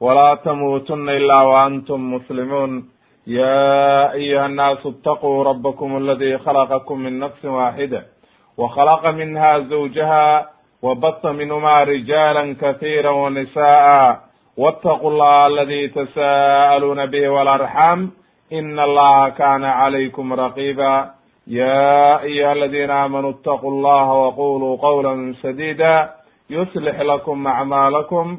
ولا تموتن إلا وأنتم مسلمون يا أيها الناس اتقوا ربكم الذي خلقكم من نفس واحدة وخلق منها زوجها وبث منهما رجالا كثيرا ونساء واتقوا الله الذي تساءلون به والأرحام إن الله كان عليكم رقيبا يا أيها الذين آمنوا اتقوا الله وقولوا قولا سديدا يصلح لكم أعمالكم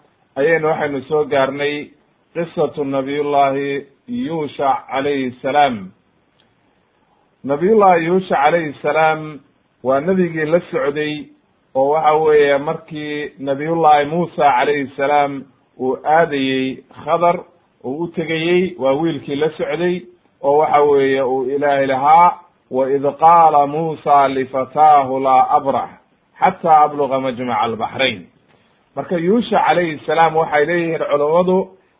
ayaynu waxaynu soo gaarnay qisatu nabiyullaahi yuushac calayhi salaam. Nabiyullahi yuushac calayhi salaam waa nebigii la socday oo waxa weeye markii nabiyullaahi muusa calayhi salaam uu aadayey khadar uu u tegayey waa wiilkii la socday oo waxa weeye uu ilaahay lahaa wa id qaala muusa lifataahu laa abrax xata abluga majmaca albaxrayn marka yuusha calayhi salaam waxay leeyihiin culammadu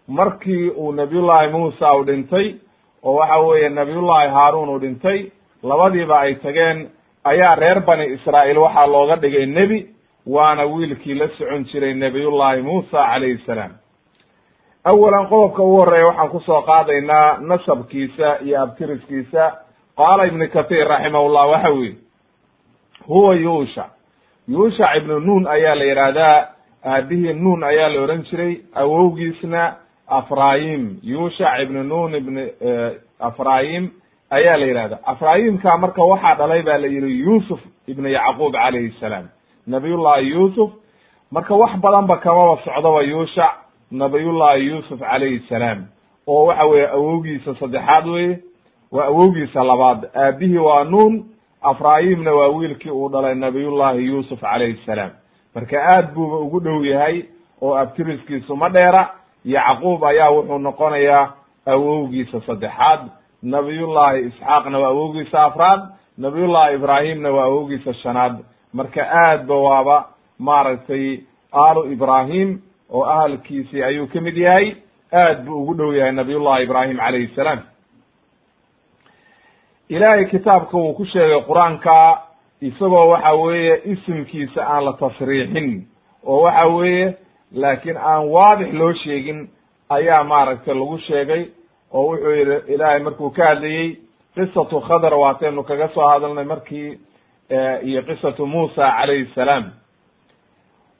markii uu nabiyullahi muusa u dhintay oo waxa weeye nabiyullahi haaruun uu dhintay labadiiba ay tageen ayaa reer bani israa'iil waxaa looga dhigay nebi waana wiilkii la socon jiray nabiyullahi muusa calayhi salaam. Awalan qodobka ugu horreeya waxaan ku soo qaadaynaa nasabkiisa iyo abtiriskiisa. Qaala ibnu kathir raximahullah waxa weye huwa yuushac yuushac ibnu nuun ayaa la yidhaahdaa aabihii nuun ayaa la odhan jiray awowgiisna afrayim yuushac ibnu nuun ibn afrayim ayaa la yidhahda afrayimka marka waxaa dhalay ba la yihi yuusuf ibnu yacquub calayhi salaam. Nabiyullahi yuusuf marka wax badanba kamaba socdoba yuushac nabiyullahi yuusuf calayhi salaam. Oo waxa weeye awowgiisa saddexaad weye waa awowgiisa labaad. Aabihii waa nuun afrayimna waa wiilkii uu dhalay nabiyullahi yuusuf calayhi salaam marka aad buuba ugu dhow yahay oo abtiriskiisu ma dheera yacquub ayaa wuxuu noqonayaa awowgiisa saddexaad nabiyullahi isxaaqna waa awowgiisa afraad nabiyullahi ibraahimna waa awowgiisa shanaad. Marka aad ba waaba maaragtay aalu ibraahim oo ahalkiisii ayuu ka mid yahay aad buu ugu dhow yahay nabiyullahi ibraahim calayhi salaam. Ilaahay kitaabka uu ku sheegay qur'aanka isagoo waxa weeye isimkiisa aan la tasriixin oo waxa weeye laakiin aan waadix loo sheegin ayaa maaragtay lagu sheegay oo wuxuu yihi ilaahay markuu ka hadlayey qisatu khadr waataynu kaga soo hadalnay markii iyo qisatu musa calayhi salaam.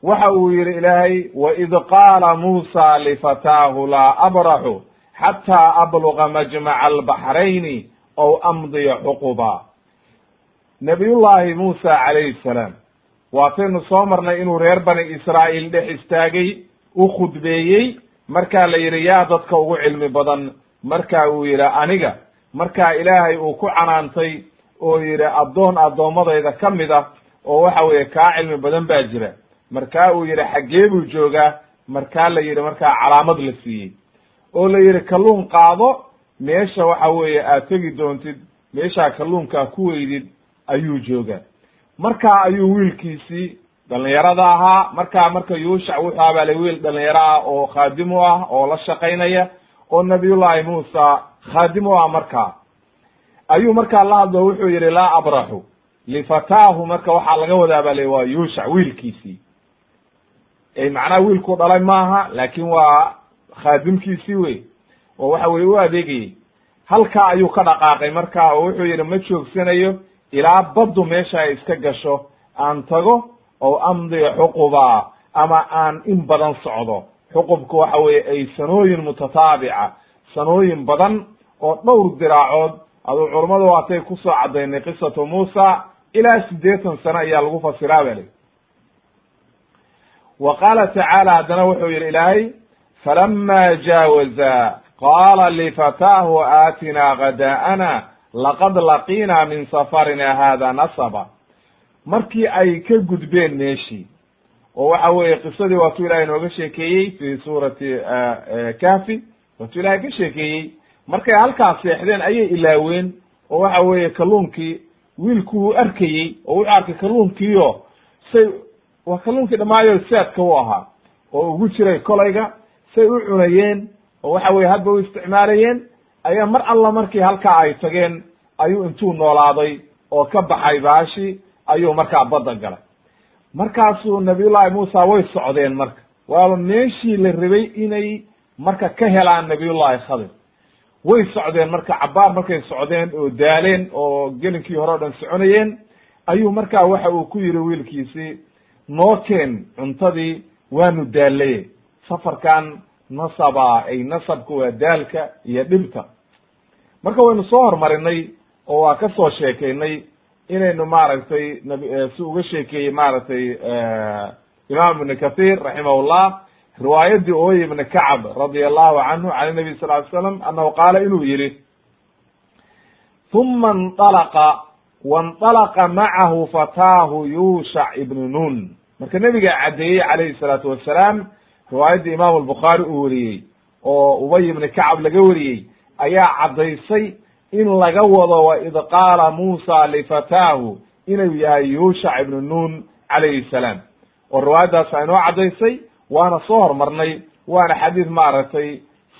Waxa uu yihi ilaahay waid qaala musa lifataahu laa abraxu xataa abluga majmaca albaxrayni ow amdiya xuquba nabiyullahi musa calayhi salaam. Waataynu soo marnay inuu reer bani israa'iil dhex istaagay u khudbeeyey markaa la yidhi yaa dadka ugu cilmi badan marka uu yidhi aniga markaa ilaahay uu ku canaantay oo yidhi addoon addoommadayda ka mid ah oo waxa weeye kaa cilmi badan baa jira. Markaa uu yidhi xaggee buu joogaa. Markaa la yidhi markaa calaamad la siiyey. Oo la yidhi kalluun qaado meesha waxa weeye aad tegi doontid meeshaa kalluunkaa ku weydid ayuu joogaa. Markaa ayuu wiilkiisii dhalinyarada ahaa. Markaa marka yuushac wuxuu abaalay wiil dhalinyaro ah oo khaadim u ah oo la shaqaynaya oo nabiyullahi muusa khaadim u ah markaa. Ayuu markaa la hadlo wuxuu yihi laa abraxu lifataahu. Marka waxaa laga wadaa ba le waa yuushac wiilkiisii. Macnaha wiilkuu dhalay maaha laakin waa khaadimkiisii wey. Oo waxa weye u adeegayey. Halkaa ayuu ka dhaqaaqay marka oo wuxuu yihi ma joogsanayo ilaa baddu meesha ay iska gasho aan tago oo amdiya xuquba ama aan in badan socdo. Xuqubku waxa weeye ay sanooyin mutataabica sanooyin badan oo dhowr diraacood. Aduu culummadu waatay ku soo caddaynay qisatu muusa ilaa siddeetan sano ayaa lagu fasiraa ba li wa qaala tacaala haddana wuxuu yidhi ilaahay falama jaawaza qaala lifataahu aatinaa gadaa'ana laqad laqiinaa min safarina hada nasaba markii ay ka gudbeen meeshii oo waxa weeye qisadii waatuu ilahay nooga sheekeeyey fi suurati kahfi waatuu ilahay ka sheekeeyey markay halkaas seexdeen ayay ilaaween oo waxa weeye kalluunkii wiilku wuu arkayey oo wuxuu arkay kalluunkiio say waa kalluunkii dhammaayo saadka u ahaa oo ugu jiray kolayga say u cunayeen oo waxa weye hadba u isticmaalayeen ayaa mar alla markii halkaa ay tageen ayuu intuu noolaaday oo ka baxay baashi ayuu markaa badda galay. Markaasuu nabiyullahi muusa way socdeen marka. Waaba meeshii la rabay inay marka ka helaan nabiyullahi khadir. Way socdeen marka cabaar markay socdeen oo daaleen oo gelinkii hore o dhan soconayeen ayuu markaa waxa uu ku yidhi wiilkiisii noo keen cuntadii waanu daalaye safarkan nasaba ay nasabka ah waa daalka iyo dhibka marka waynu soo horumarinay oo waa ka soo sheekaynay inaynu maaragtay nab eh, si uga sheekeeyey maaragtay eh, imam ibn kathir raximahullah riwaayadii oy ibn kacb radia allahu canhu can inabiy sal ly slam annahu qaala inuu yihi uma nalaqa waاnطalaqa macahu fataahu yushac ibnu nun. Marka nebigaa caddeeyey calayhi salaatu wasalaam riwaayaddii imaamu albukhaari uu wariyey oo ubay ibni kacab laga wariyey ayaa caddaysay in laga wado waid qaala muusa lifataahu inuu yahay yushac ibnu nun calayhi salaam. Oo riwaayaddaas a inoo caddaysay waana soo hormarnay waana xadiid maaragtay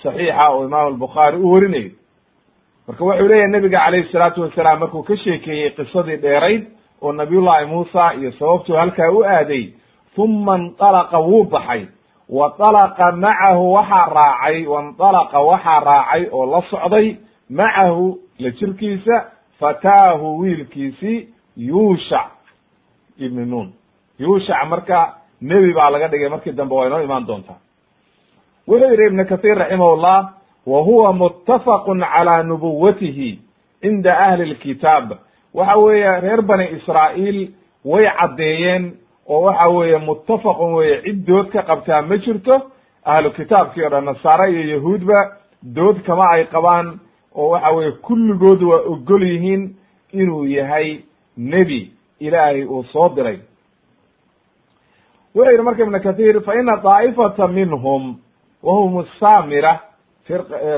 saxiixa oo imaamu albukhaari u warinayo marka wuxuu leeyahay nebiga calayhi salaatu wasalaam markuu ka sheekeeyey qisadii dheerayd oo nabiyullahi muusa iyo sababtuu halkaa u aaday uma nطalaqa wuu baxay wanalaqa macahu waxaa raacay wanalaqa waxaa raacay oo la socday macahu la jirkiisa fataahu wiilkiisii yuushac ibni nuun. Yuushac marka nebi baa laga dhigay markii dambe waa inoo imaan doontaa. Wuxuu yidhi ibnu kathiir raximahullah wa huwa muttafaqun calaa nubuwatihi cinda ahli lkitaab waxa weeye reer bani israa'iil way caddeeyeen oo waxa weeye muttafaqun weye cid dood ka qabtaa ma jirto. Ahlu kitaabkii o dhan nasaare iyo yahuudba dood kama ay qabaan oo waxa weye kulligood waa ogol yihiin inuu yahay nebi ilaahay uu soo diray. Wuxuu yidhi marka ibn kathir fa ina daa'ifata minhum wahum asamira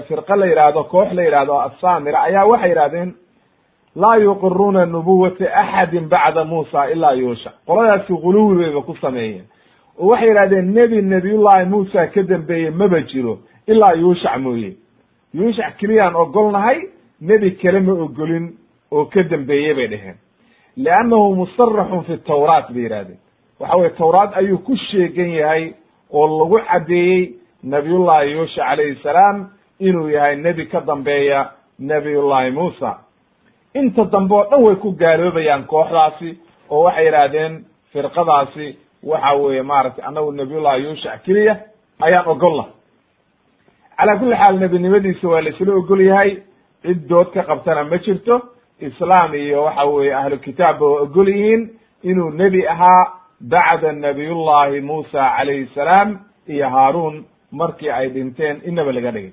firqa la yihahdo koox la yihahdo asamira ayaa waxay yihahdeen laa yuqiruuna nubuwata axadin bacda muusa ilaa yuusha. Qoladaasi guluwi bayba ku sameeyeen. Oo waxay yihahdeen nebi nebiyullahi muusa ka dambeeye maba jiro ilaa yuushac mooye. Yuushac keliyaan ogolnahay nebi kale ma ogolin oo ka dambeeye bay dheheen liannahu musaraxun fi tawraat bay yihahdeen waxa weye tawraad ayuu ku sheegan yahay oo lagu caddeeyey nabiyullahi yuusha calayhi salaam inuu yahay nebi ka dambeeya nabiyullahi muusa inta dambe oo dhan way ku gaaloobayaan kooxdaasi oo waxay yidhaahdeen firqadaasi waxa weeye maaragtay annagu nabiyullahi yuushac keliya ayaan ogolna calaa kulli xaal nebinimadiisa waa la isla ogol yahay cid dood ka qabtana ma jirto. Islaam iyo waxa weeye ahlu kitaabba waa ogol yihiin inuu nebi ahaa bacda nabiyullahi muusa calayhi salaam iyo haaruun markii ay dhinteen inaba laga dhigay.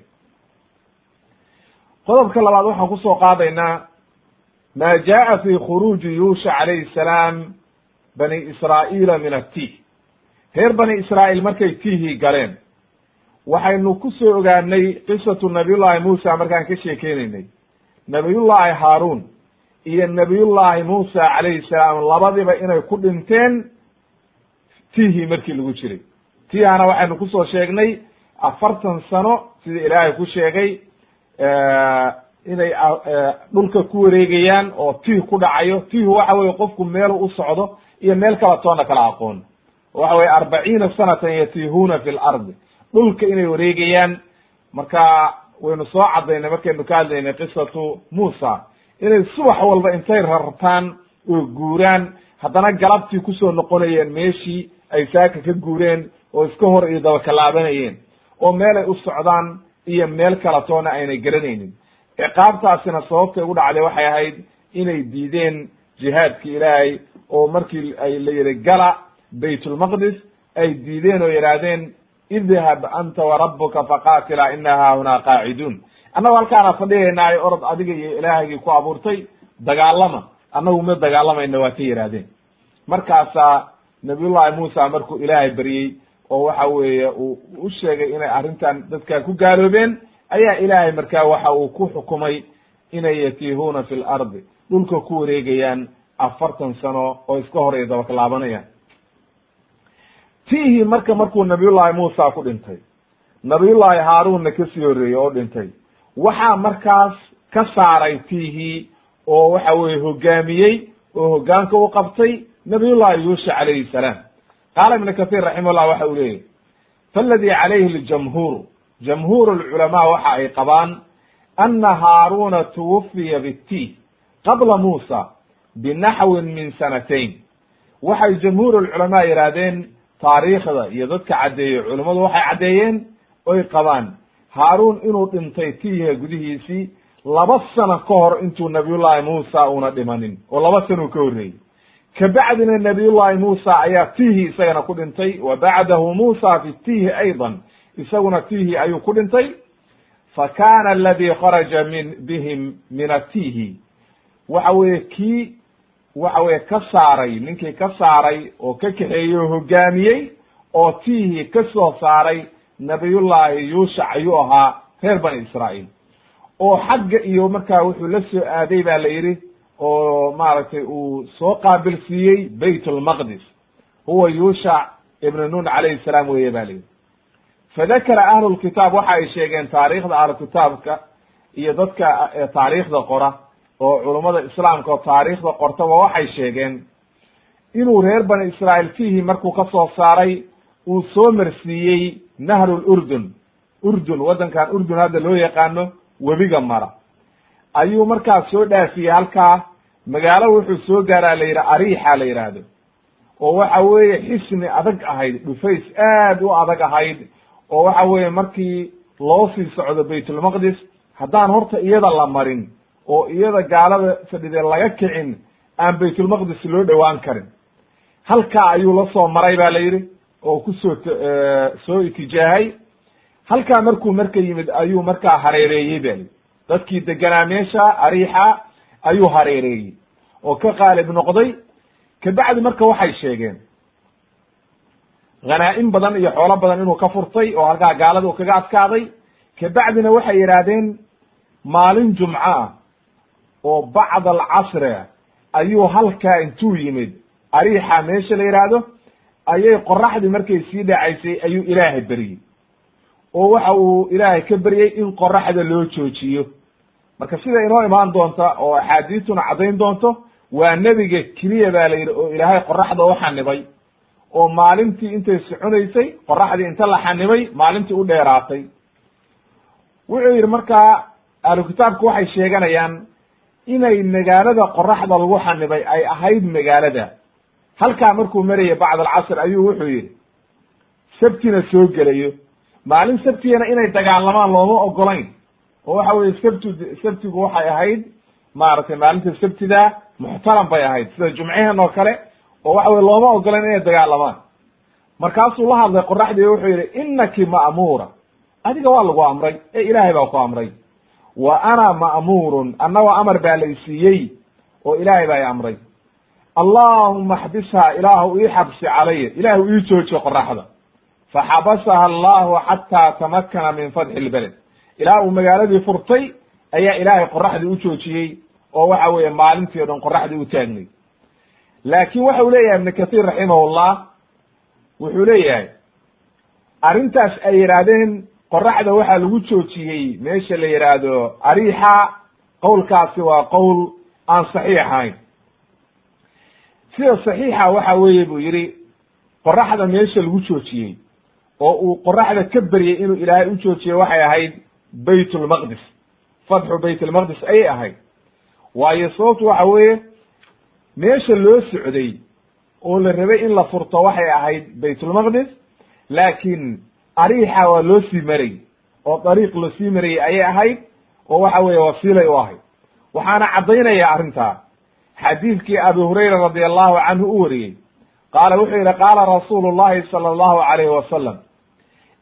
Qodobka labaad waxaan ku soo qaadaynaa ma jaءa fi khuruuji yuusha calayhi salaam bani israa'iila min atih reer bani israa'iil markay tihii galeen waxaynu ku soo ogaanay qisatu nabiyullahi muusa markaan ka sheekeynaynay nabiyullahi haaruun iyo nabiyullahi muusa calayhi salaam labadiba inay ku dhinteen tihii markii lagu jiray tihana waxaynu ku soo sheegnay afartan sano sida ilaahay ku sheegay inay dhulka ku wareegayaan oo tih ku dhacayo. Tihu waxa weye qofku meelu u socdo iyo meel kala toona kala aqoon. Waxa weye arbaciina sanatan yatihuna fi lardi dhulka inay wareegayaan marka waynu soo cadaynay markaynu ka hadlaynay qisatu muusa inay subax walba intay rartaan oo guuraan haddana galabtii ku soo noqonayeen meeshii ay saaka ka guureen oo iska hor iyo dabakalaabanayeen oo meelay u socdaan iyo meel kala toona aynay garanaynin ciqaabtaasina sababtay ugu dhacday waxay ahayd inay diideen jihaadki ilaahay oo markii ay la yihi gala baytulmaqdis ay diideen oo yidhaahdeen idhab anta warabuka faqaatila ina haahunaa qaaciduun. Annagu halkaana fadhigaynaayo orod adiga iyo ilaahagii ku abuurtay dagaalama. Annagu ma dagaalamayna waa ka yidhaahdeen. Markaasaa nabiyullahi muusa markuu ilaahay baryey oo waxa weeye uu u sheegay inay arrintan dadkaa ku gaaloobeen ayaa ilaahay markaa waxa uu ku xukumay inay yatiihuuna fi lardi dhulka ku wareegayaan afartan sano oo iska hor iyo dabaklaabanayaan. Tiihii marka markuu nabiyullahi muusa ku dhintay nabiyullahi haaruunna ka sii horreeyey oo dhintay waxaa markaas ka saaray tiihii oo waxa weye hogaamiyey oo hogaanka u qabtay nabiyullahi yuusha calayhi salaam. Qaala ibnu kahiir raximahullah waxa uu leeyahy faladii calayhi ljamhuur jamhuur lculamaa waxa ay qabaan ana haaruna tuwafiya bitiih qabla muusa binaxwin min sanatayn waxay jamhuur lculamaa yidhaahdeen taariikhda iyo dadka caddeeyey culummadu waxay caddeeyeen oy qabaan haaruun inuu dhintay tiiha gudihiisii laba sano ka hor intuu nabiyullahi muusa una dhimanin oo laba sano ka horreeyey kabacdina nabiyullahi muusa ayaa tiihi isagana ku dhintay wa bacdahu muusa fi tiihi aydan isaguna tiihi ayuu ku dhintay. Fa kana aladi kharaja min bihim min atiihi. Waxa weye kii waxa weye ka saaray ninkii ka saaray oo ka kaxeeyey oo hogaamiyey oo tiihi ka soo saaray nabiyullahi yuushac ayuu ahaa reer bani israa'iil. Oo xagga iyo markaa wuxuu la soo aaday ba la yidhi oo maaragtay uu soo qaabilsiiyey bayt huwa yuushac ibn nun calayhi salaam weye ba la yidhi fadakara ahlu lkitaab waxa ay sheegeen taariikhda ahlukitaabka iyo dadka taariikhda qora oo culummada islaamka oo taariikhda qortaba waxay sheegeen inuu reer bani israa'iil fiihi markuu ka soo saaray uu soo marsiiyey nahru lurdun urdun waddankan urdun hadda loo yaqaano webiga mara ayuu markaas soo dhaafiyey halkaa magaalo wuxuu soo gaaraa la yidhaha ariixa la yidhaahdo oo waxa weeye xisni adag ahayd dhufays aad u adag ahayd oo waxa weeye markii loo sii socdo baytulmaqdis haddaan horta iyada la marin oo iyada gaalada fadhidee laga kicin aan baytulmaqdis loo dhowaan karin. Halkaa ayuu la soo maray ba la yidhi oo ku soo soo itijaahay halkaa markuu marka yimid ayuu markaa hareereeyey ba yidhi. Dadkii deganaa meesha ariixa ayuu hareereeyey. Oo ka qaalib noqday. Kabacdi marka waxay sheegeen hanaa-in badan iyo xoolo badan inuu ka furtay oo halkaa gaalada uu kaga adkaaday kabacdina waxay yidhaahdeen maalin jumco ah oo bacd alcasri ayuu halkaa intuu yimid. Ariixa meesha la yidhaahdo ayay qoraxdii markay sii dhacaysay ayuu ilaahay beryey oo waxa uu ilaahay ka beryey in qoraxda loo joojiyo. Marka sida inoo imaan doonta oo axaadiistuna caddayn doonto waa nebiga keliya ba la yidhi oo ilaahay qoraxda u xanibay oo maalintii intay soconaysay qoraxdii inta la xanibay maalintii u dheeraatay. Wuxuu yidhi markaa ahlu kitaabku waxay sheeganayaan inay magaalada qoraxda lagu xanibay ay ahayd magaalada. Halkaa markuu marayay bacd alcasr ayuu wuxuu yidhi sabtina soo gelayo. Maalin sabtigana inay dagaalamaan looma ogolayn oo waxa weye sabtu sabtigu waxay ahayd maaragtay maalinta sabtida muxtaram bay ahayd sida jumcehen oo kale oo waxa weye looma ogolayn inay dagaalamaan markaasuu la hadlay qoraxdii wuxuu yidhi inaki ma'muura. Adiga waa lagu amray ee ilaahay baa ku amray. Wa ana ma'muurun. Annagoo amar baa la isiiyey oo ilaahay baa i amray. Allahuma xbisha ilaahu ii xabsi calaya ilaahu ii jooji qoraxda faxabasaha allahu xataa tamakana min fatxi lbeled ilaa uu magaaladii furtay ayaa ilaahay qoraxdii u joojiyey oo waxa weeye maalintii o dhan qoraxdii u taagnay laakin waxa uu leeyahay ibnu kahiir raximahullah wuxuu leeyahay arrintaas ay yidhaahdeen qoraxda waxaa lagu joojiyey meesha la yidhaahdo ariixa qowlkaasi waa qowl aan saxiix ahayn. Sida saxiixa waxa weeye buu yidhi qoraxda meesha lagu joojiyey oo uu qoraxda ka beryey inuu ilaahay u joojiyey waxay ahayd bayt lmaqdis fatxu bayt lmaqdis ayay ahayd. Waayo sababtu waxa weeye meesha loo socday oo la rabay in la furto waxay ahayd baytulmaqdis laakiin ariixa waa loo sii marayy oo dariiq la sii marayey ayay ahayd oo waxa weeye wasiilay u ahayd. Waxaana caddaynaya arrintaa xadiidkii abi hurayra radi allahu canhu u wariyey qaala wuxuu yidhi qaala rasuulu llahi sala allahu alayhi wasalam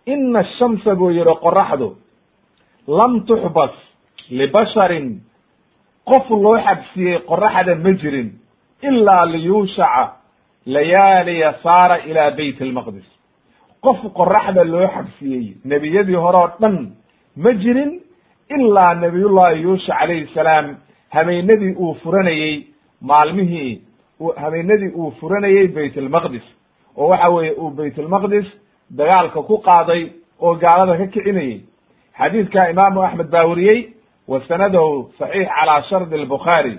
ina ashamsa buu yihi qoraxdu lam tuxbas libasharin qof loo xabsiyey qoraxda ma jirin ilaa liyuushaca layaaliya saara ilaa bayt almaqdis qof qoraxda loo xabsiyey nebiyadii hore oo dhan ma jirin ilaa nabiyullahi yuusha calayhi salaam. Habeenadii uu furanayey maalmihii habeenadii uu furanayey bayt almaqdis oo waxa weeye uu bayt almaqdis dagaalka ku qaaday oo gaalada ka kicinayey. Xadiidka imaamu axmed baa weriyey wa sanadahu saxiix calaa shardi albukhaari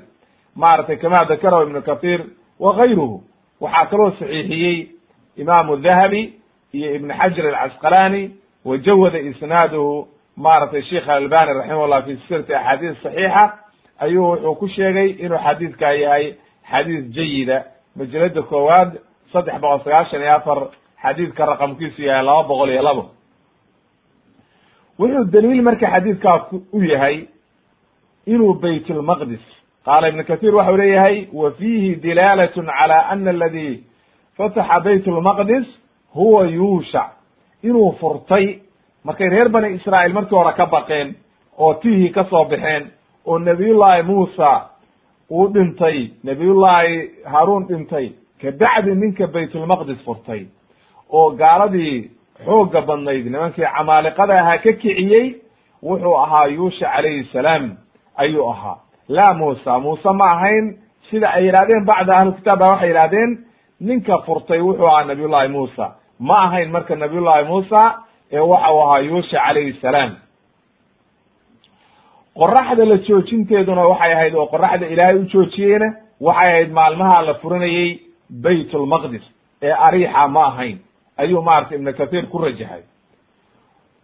maaragtay kama dakarahu ibnu kathir wa gayruhu waxaa kaloo saxiixiyey imaamu dahabi iyo ibn xajar alcasqalani wa jawada isnaaduhu. Maaragtay sheikh albani raximahullah fi silsilati axaadiis saxiixa ayuu wuxuu ku sheegay inuu xadiidkaa yahay xadiis jayida. Majalada koowaad saddex boqol sagaashan iyo afar xadiidka raqamkiisu yahay laba boqol iyo labo. Wuxuu daliil marka xadiidkaa u yahay inuu bayt qaala ibn kathir waxau leeyahay wa fiihi dilaalat cala ana aladi fataxa bayt lmaqdis huwa yuushac inuu furtay markay reer bani israa'iil markii hore ka baqeen oo tihii ka soo baxeen oo nebiyullaahi muusa uu dhintay nebiyullaahi haaruun dhintay kabacdi ninka baytulmaqdis furtay oo gaaladii xoogga badnayd nimankii camaaliqada ahaa ka kiciyey wuxuu ahaa yuusha calayhi salaam ayuu ahaa laa muusa muuse ma ahayn sida ay yidhahdeen bacda ahlukitaab ba waxay yidhahdeen ninka furtay wuxuu ahaa nabiyullahi muusa ma ahayn marka nabiyullahi muusa ee waxa uu ahaa yuusha calayhi salaam qoraxda la joojinteeduna waxay ahayd oo qoraxda ilaahay u joojiyeyna waxay ahayd maalmaha la furanayey bayt lmaqdis ee ariixa ma ahayn ayuu maaragtay ibnu kathir ku rajaxay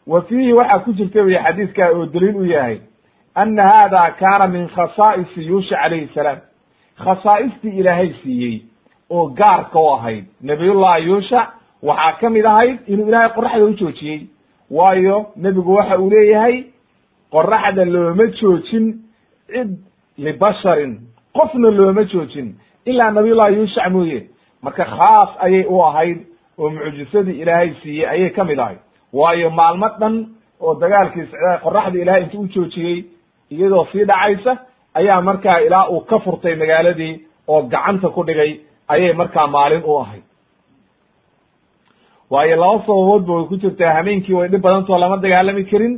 wa fiihi waxaa ku jirta wy xadiidka oo daliil u yahay ana hada kaana min khasaa'isi yuusha calayhi salaam khasaa'istii ilaahay siiyey oo gaarka u ahayd nabiyullahi yuusha waxaa ka mid ahayd inuu ilaahay qoraxda u joojiyey waayo nebigu waxa uu leeyahay qoraxda looma joojin cid libasharin qofna looma joojin ilaa nabiyullahi yuushac mooye marka khaas ayay u ahayd oo mucjisadii ilaahay siiyey ayay ka mid ahayd waayo maalmo dhan oo dagaalkii qoraxda ilahay intu u joojiyey iyadoo sii dhacaysa ayaa markaa ilaa uu ka furtay magaaladii oo gacanta ku dhigay ayay markaa maalin u ahayd. Waayo laba sababood ba way ku jirtaa. Hameenkii way dhib badantao lama dagaalami karin.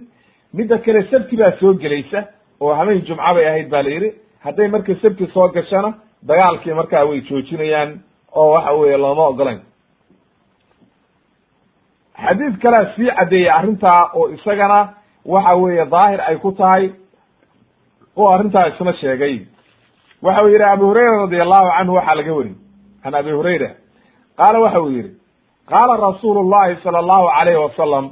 Midda kale sabti baa soo gelaysa oo hameen jumca bay ahayd ba la yidhi. Hadday marka sabti soo gashana dagaalkii markaa way joojinayaan oo waxa weeye looma ogolayn xadiid kalea sii caddeeyey arrintaa oo isagana waxa weeye daahir ay ku tahay oo arrintaa isna sheegay. Waxa uu yidhi abu hurayra radi allahu canhu waxaa laga weri can abi hurayra. Qaala waxa uu yidhi qaala rasuulu llahi sala allahu alayhi wasalam.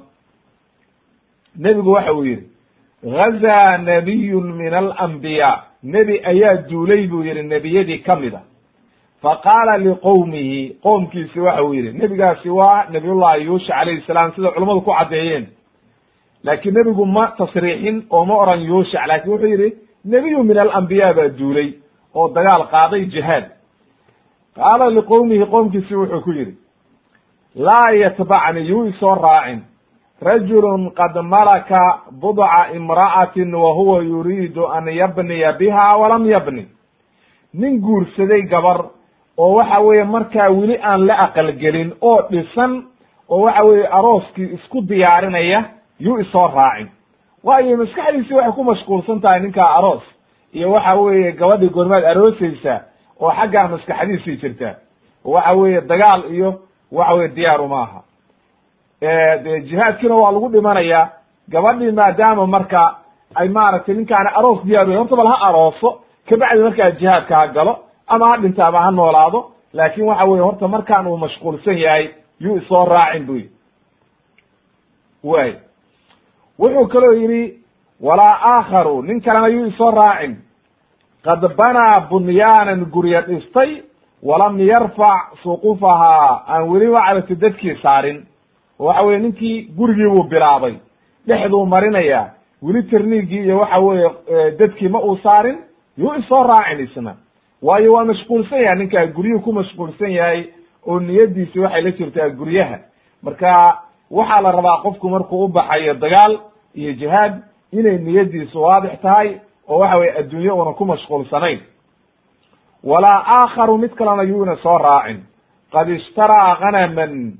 Nebigu waxa uu yidhi gazaa nabiyun min alambiyaa nebi ayaa duulay buu yidhi nebiyadii ka mid a. Faqaala liqowmihi qoomkiisi waxa uu yidhi nebigaasi waa nabiyullahi yuusha calayhi salaam sida culummadu ku caddeeyeen. Laakiin nebigu ma tasriixin oo ma oran yuushac laakiin wuxuu yidhi nebiyu min alambiyaa baa duulay oo dagaal qaaday jihaad. Qaala liqowmihi qoomkiisi wuxuu ku yidhi laa yatbacni yuu isoo raacin. Rajulun qad malaka budca imra'atin wa huwa yuriidu an yabniya biha walam yabni. Nin guursaday gabar oo waxa weeye markaa weli aan la aqalgelin oo dhisan oo waxa weeye arooskii isku diyaarinaya yuu isoo raacin waayo maskaxdiisi waxay ku mashquulsan tahay ninkaa aroos. Iyo waxa weeye gabadhii goormaad aroosaysa oo xaggaa maskaxdiisii jirta. Waxa weeye dagaal iyo waxa weye diyaaru maaha de jihaadkiina waa lagu dhimanayaa gabadhii maadaama marka ay maaragtay ninkaani aroos diyaar horta bal ha arooso kabacdi markaa jihaadka ha galo ama ha dhinto ama ha noolaado laakin waxa weye horta markaan uu mashquulsan yahay yuu isoo raacin bu yidhi. Way wuxuu kaloo yidhi walaa aakharu nin kalena yuu isoo raacin. Qad banaa bunyaanan gurya dhistay walam yarfac suqufahaa aan weli wacdati dadkii saarin. Waxa weye ninkii gurigii buu bilaabay. Dhexduu marinayaa. Weli terniigii iyo waxa weeye dadkii ma uu saarin yuu isoo raacin isna. Waayo waa mashquulsan yahay ninkaa guryuhu ku mashquulsan yahay oo niyadiisi waxay la jirtaa guryaha. Marka waxaa la rabaa qofku markuu u baxayo dagaal iyo jihaad inay niyadiisu waadix tahay oo waxa weye adduunye una ku mashquulsanayn. Walaa aakharu mid kalena yuuna soo raacin. Qad ishtaraa hanaman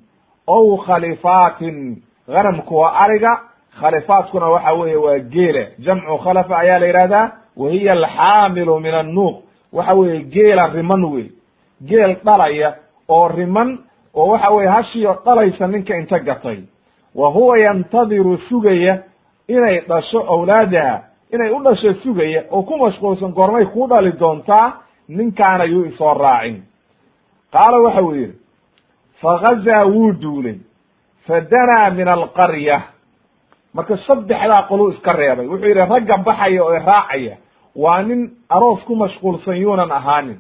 ow khalifaatin. Hanamku waa ariga khalifaadkuna waxa weeye waa geela. Jamcu khalafa ayaa la yihahdaa wa hiya alxaamilu min annuuq. Waxa weeye geela riman wey geel dhalaya oo riman oo waxa weye hashiyo dhalaysa ninka inta gatay. Wa huwa yantadiru sugaya inay dhasho awlaadaha inay u dhasho sugaya oo ku mashquulsan goormay kuu dhali doontaa ninkaana yuu isoo raacin. Qaala waxa uu yidhi fagazaa wuu duulay fadanaa min alqarya. Marka saddexdaa qoluu iska reebay. Wuxuu yidhi ragga baxaya oo raacaya waa nin aroos ku mashquulsan yuunan ahaanin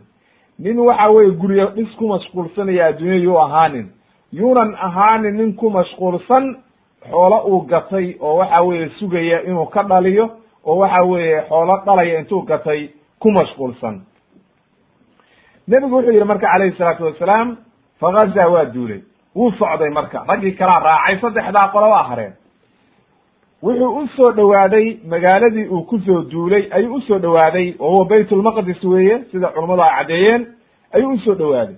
nin waxa weye guryo dhis ku mashquulsanaya adduunya yuu ahaanin. Yuunan ahaanin nin ku mashquulsan xoolo uu gatay oo waxa weeye sugaya inuu ka dhaliyo oo waxa weeye xoolo dhalaya intuu gatay ku mashquulsan. Nebigu wuxuu yidhi marka calayhi salaatu wasalaam fagazaa waa duulay. Wuu socday marka. Raggii kalaa raacay saddexdaa qolo waa hareen wuxuu u soo dhowaaday magaaladii uu ku soo duulay ayuu u soo dhowaaday wa huwa bayt lmaqdis weeye sida culammadu ay caddeeyeen ayuu u soo dhowaaday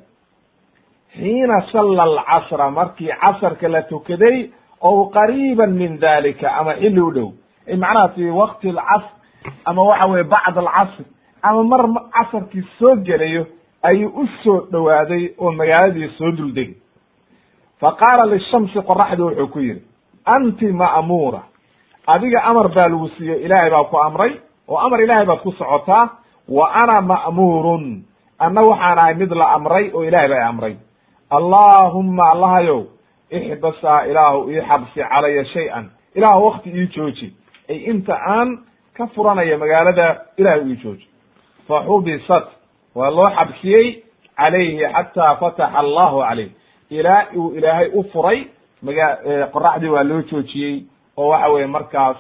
xiina salla alcasra markii casarka la tukaday ow qariiban min dalika ama xilli u dhow. Macnaha fi waqti alcasr ama waxa weye bacd alcasr ama mar casarkii soo gelayo ayuu u soo dhowaaday oo magaaladii soo duldegay fa qaala lishamsi qoraxdii wuxuu ku yidhi anti ma'muura adiga amar baa lagu siiyey ilaahay baa ku amray oo amar ilaahay baad ku socotaa wa ana ma'muurun. Anna waxaan ahay mid la amray oo ilaahay baa amray. Allaahumma allahayow ixbasaa ilaahu ii xabsi calaya shay-an. Ilaahu wakti ii jooji. Ay inta aan ka furanaya magaalada ilahay ii jooji. Fa xubisat waa loo xabsiyey calayhi xataa fataxa allahu calayh. Ilaa uu ilaahay u furay maga qoraxdii waa loo joojiyey oo waxa weye markaas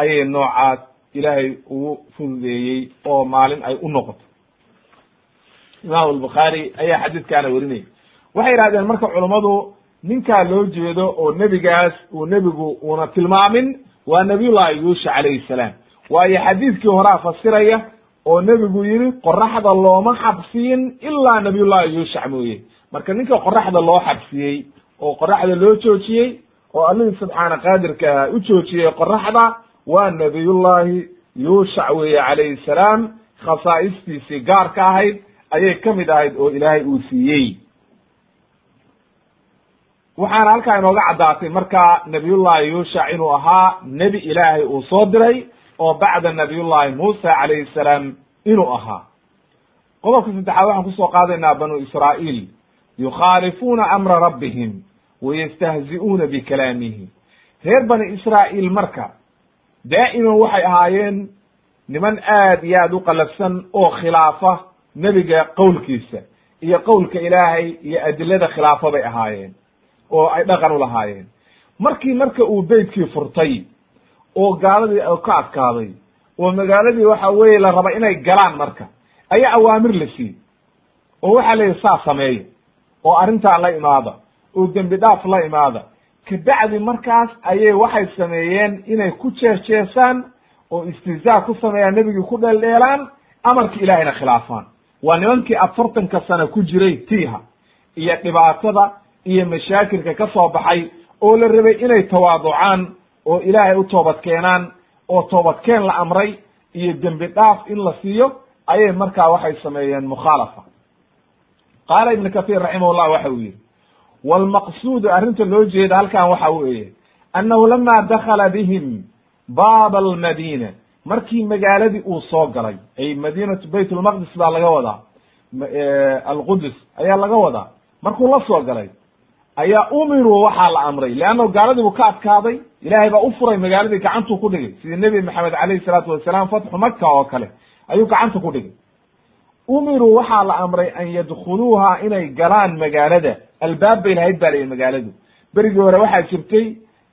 ayay noocaas ilaahay ugu fududeeyey oo maalin ay u noqoto. Imam albukhaari ayaa xadiidkaana werinayay waxay yidhahdeen marka culummadu ninkaa loo jeedo oo nebigaas uu nebigu una tilmaamin waa nabiyullahi yuusha calayhi salaam. Waayo xadiidkii horaa fasiraya oo nebigu yidhi qoraxda looma xabsiyin ilaa nabiyullahi yuushac mooye. Marka ninka qoraxda loo xabsiyey oo qoraxda loo joojiyey oo allihii subxaana qaadirka aha u joojiyey qoraxda waa nabiyullahi yuushac weeye calayhi salaam. Khasaa'istiisii gaarka ahayd ayay ka mid ahayd oo ilaahay uu siiyey. Waxaana halkaa inooga caddaatay marka nabiyullahi yuushac inuu ahaa nebi ilaahay uu soo diray oo bacda nabiyullahi muusa calayhi salaam inuu ahaa. Qodobka saddexaad waxaan ku soo qaadaynaa banu israa'iil. Yukhaalifuuna amra rabbihim wayastahzi'uuna bikalaamihi reer bani israa'iil marka daa'iman waxay ahaayeen niman aad iyo aad u qalafsan oo khilaafa nebiga qowlkiisa iyo qowlka ilaahay iyo adilada khilaafa bay ahaayeen oo ay dhaqan u lahaayeen. Markii marka uu beytkii furtay oo gaaladii ka adkaaday oo magaaladii waxa weeye la raba inay galaan marka ayaa awaamir la siiyey oo waxaa la yidhi saa sameeya oo arrintaa la imaada oo dembi dhaaf la imaada. Kabacdi markaas ayay waxay sameeyeen inay ku jeesjeesaan oo istihzaa ku sameeyaan nebigii ku dheeldheelaan amarki ilaahayna khilaafaan. Waa nimankii afartanka sano ku jiray tiiha iyo dhibaatada iyo mashaakilka ka soo baxay oo la rabay inay tawaaducaan oo ilaahay u toobad keenaan oo toobadkeen la amray iyo dembi dhaaf in la siiyo ayay markaa waxay sameeyeen mukhaalafa qaala ibnu kahiir raximahullah waxa uu yihi wlmaqsuudu arrinta loo jeeda halkan waxa weeye annahu lama dakala bihim baaba almadina markii magaaladii uu soo galay ay madinatu bayt lmaqdis baa laga wadaa alqudus ayaa laga wadaa markuu la soo galay ayaa umiruu waxaa la amray leanno gaaladii buu ka adkaaday ilaahay baa u furay magaaladii gacantuu ku dhigay sidii nebi maxamed alayhi salaatu wasalaam fatxu maka oo kale ayuu gacanta ku dhigay umiruu waxaa la amray an yadkhuluuha inay galaan magaalada albaab bay lahayd baa layihi magaaladu. Berigii hore waxaa jirtay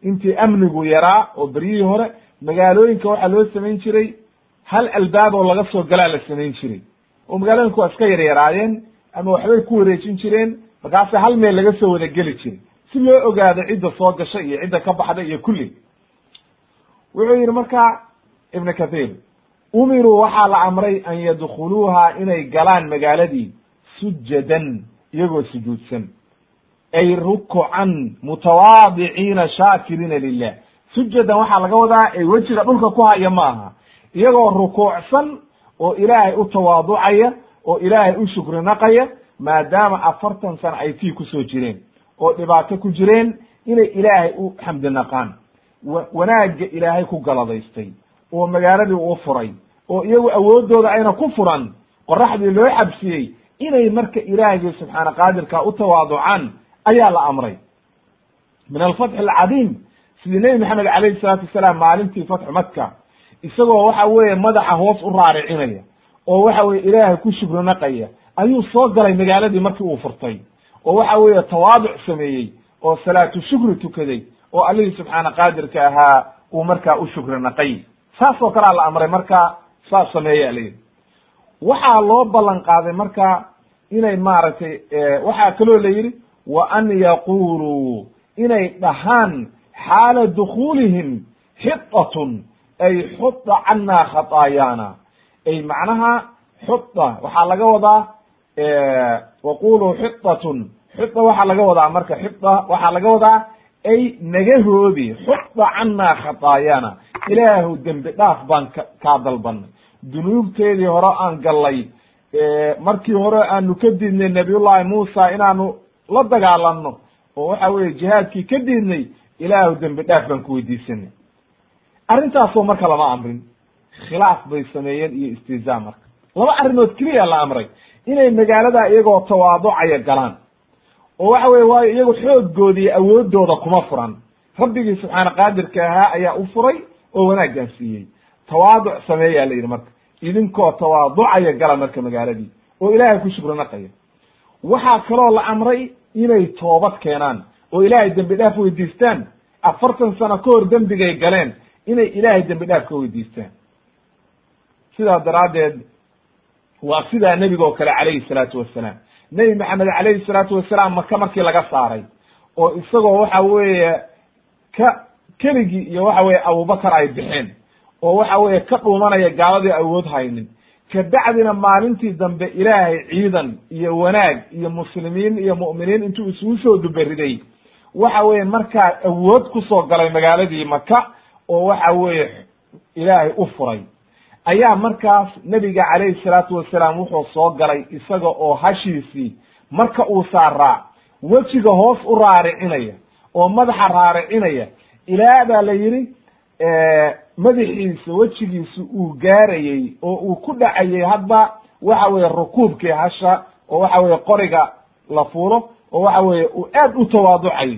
intii amnigu yaraa oo beryihii hore magaalooyinka waxaa loo samayn jiray hal albaab oo laga soo galaa la samayn jiray. Oo magaalooyinku waa iska yaryaraayeen ama waxbay ku wareejin jireen markaase hal meel laga soo wada geli jiray. Si loo ogaado cidda soo gasha iyo cidda ka baxda iyo kulli. Wuxuu yidhi marka ibn kathir umiruu waxaa la amray an yadkhuluuha inay galaan magaaladii sujadan iyagoo sujuudsan ay rukucan mutawaadiciina shaakiriina lilah sujadan waxaa laga wadaa ay wejiga dhulka ku haya ma aha iyagoo rukuucsan oo ilaahay u tawaaducaya oo ilaahay u shukri naqaya maadaama afartan sana ay tii ku soo jireen oo dhibaato ku jireen inay ilaahay u xamdi naqaan wanaagga ilaahay ku galadaystay oo magaaladii uu furay oo iyagu awooddooda ayna ku furan qoraxdii loo xabsiyey inay marka ilaahigii subxaana qaadirka u tawaaducaan ayaa la amray. Min alfatxi alcadiim sidii nebi maxamed calayhi salaatu wasalaam maalintii fatxu maka isagoo waxa weeye madaxa hoos u raaricinaya oo waxa weye ilaahay ku shukri naqaya ayuu soo galay magaaladii markii uu furtay oo waxa weeye tawaaduc sameeyey oo salaatu shukri tukaday oo allihii subxaana qaadirka ahaa uu markaa u shukri naqay saas oo kalea la amray marka saas sameeya la yidhi waxaa loo ballan qaaday marka inay maaragtay waxaa kaloo la yidhi wa an yaquluu inay dhahaan xaala dukuulihim xidatun ay xuda cannaa khataayaana ay macnaha xuda waxaa laga wadaa waquluu xidatun xuda waxaa laga wadaa marka xida waxaa laga wadaa ay naga hoobi xuda cannaa khataayaana ilaahu dembi dhaaf baan ka kaa dalbanay dunuubteedii hore aan gallay markii hore aanu ka diidnay nabiyullahi muusa inaanu la dagaalanno oo waxa weye jihaadkii ka diidnay ilaahu dembi dhaaf baan ku weydiisanay. Arrintaasoo marka lama amrin khilaaf bay sameeyeen iyo istihzaa marka. Laba arrimood keliya la amray inay magaalada iyagoo tawaaducaya galaan oo waxa weye waayo iyagu xoogooda iyo awoodooda kuma furan. Rabbigii subxaana qaadirka ahaa ayaa u furay oo wanaaggaan siiyey. Tawaaduc sameeyaa la yidhi marka idinkoo tawaaducaya gala marka magaaladii oo ilaahay ku shukri naqaya waxaa kaloo la amray inay toobad keenaan oo ilaahay dembi dhaaf weydiistaan afartan sano ka hor dembigay galeen inay ilaahay dembi dhaaf ka weydiistaan. Sidaa daraaddeed waa sidaa nebiga oo kale calayhi salaatu wassalaam nebi maxamed calayhi salaatu wasalaam maka markii laga saaray oo isagoo waxa weeye ka keligii iyo waxa weye abubakar ay bixeen oo waxa weeye ka dhuumanaya gaaladii awood haynin kabacdina maalintii dambe ilaahay ciidan iyo wanaag iyo muslimiin iyo mu'miniin intuu isugu soo duberiday waxa weeye markaa awood ku soo galay magaaladii maka oo waxa weeye ilaahay u furay. Ayaa markaas nebiga calayhi salaatu wasalaam wuxuu soo galay isaga oo hashiisii marka uu saaraa wejiga hoos u raaricinaya oo madaxa raaricinaya. Ilaa baa la yidhi madaxiisa wejigiisa uu gaarayey oo uu ku dhacayey hadba waxa weeye rukuubkii hasha oo waxa weye qoriga la fuulo oo waxa weeye uu aad u tawaaducayay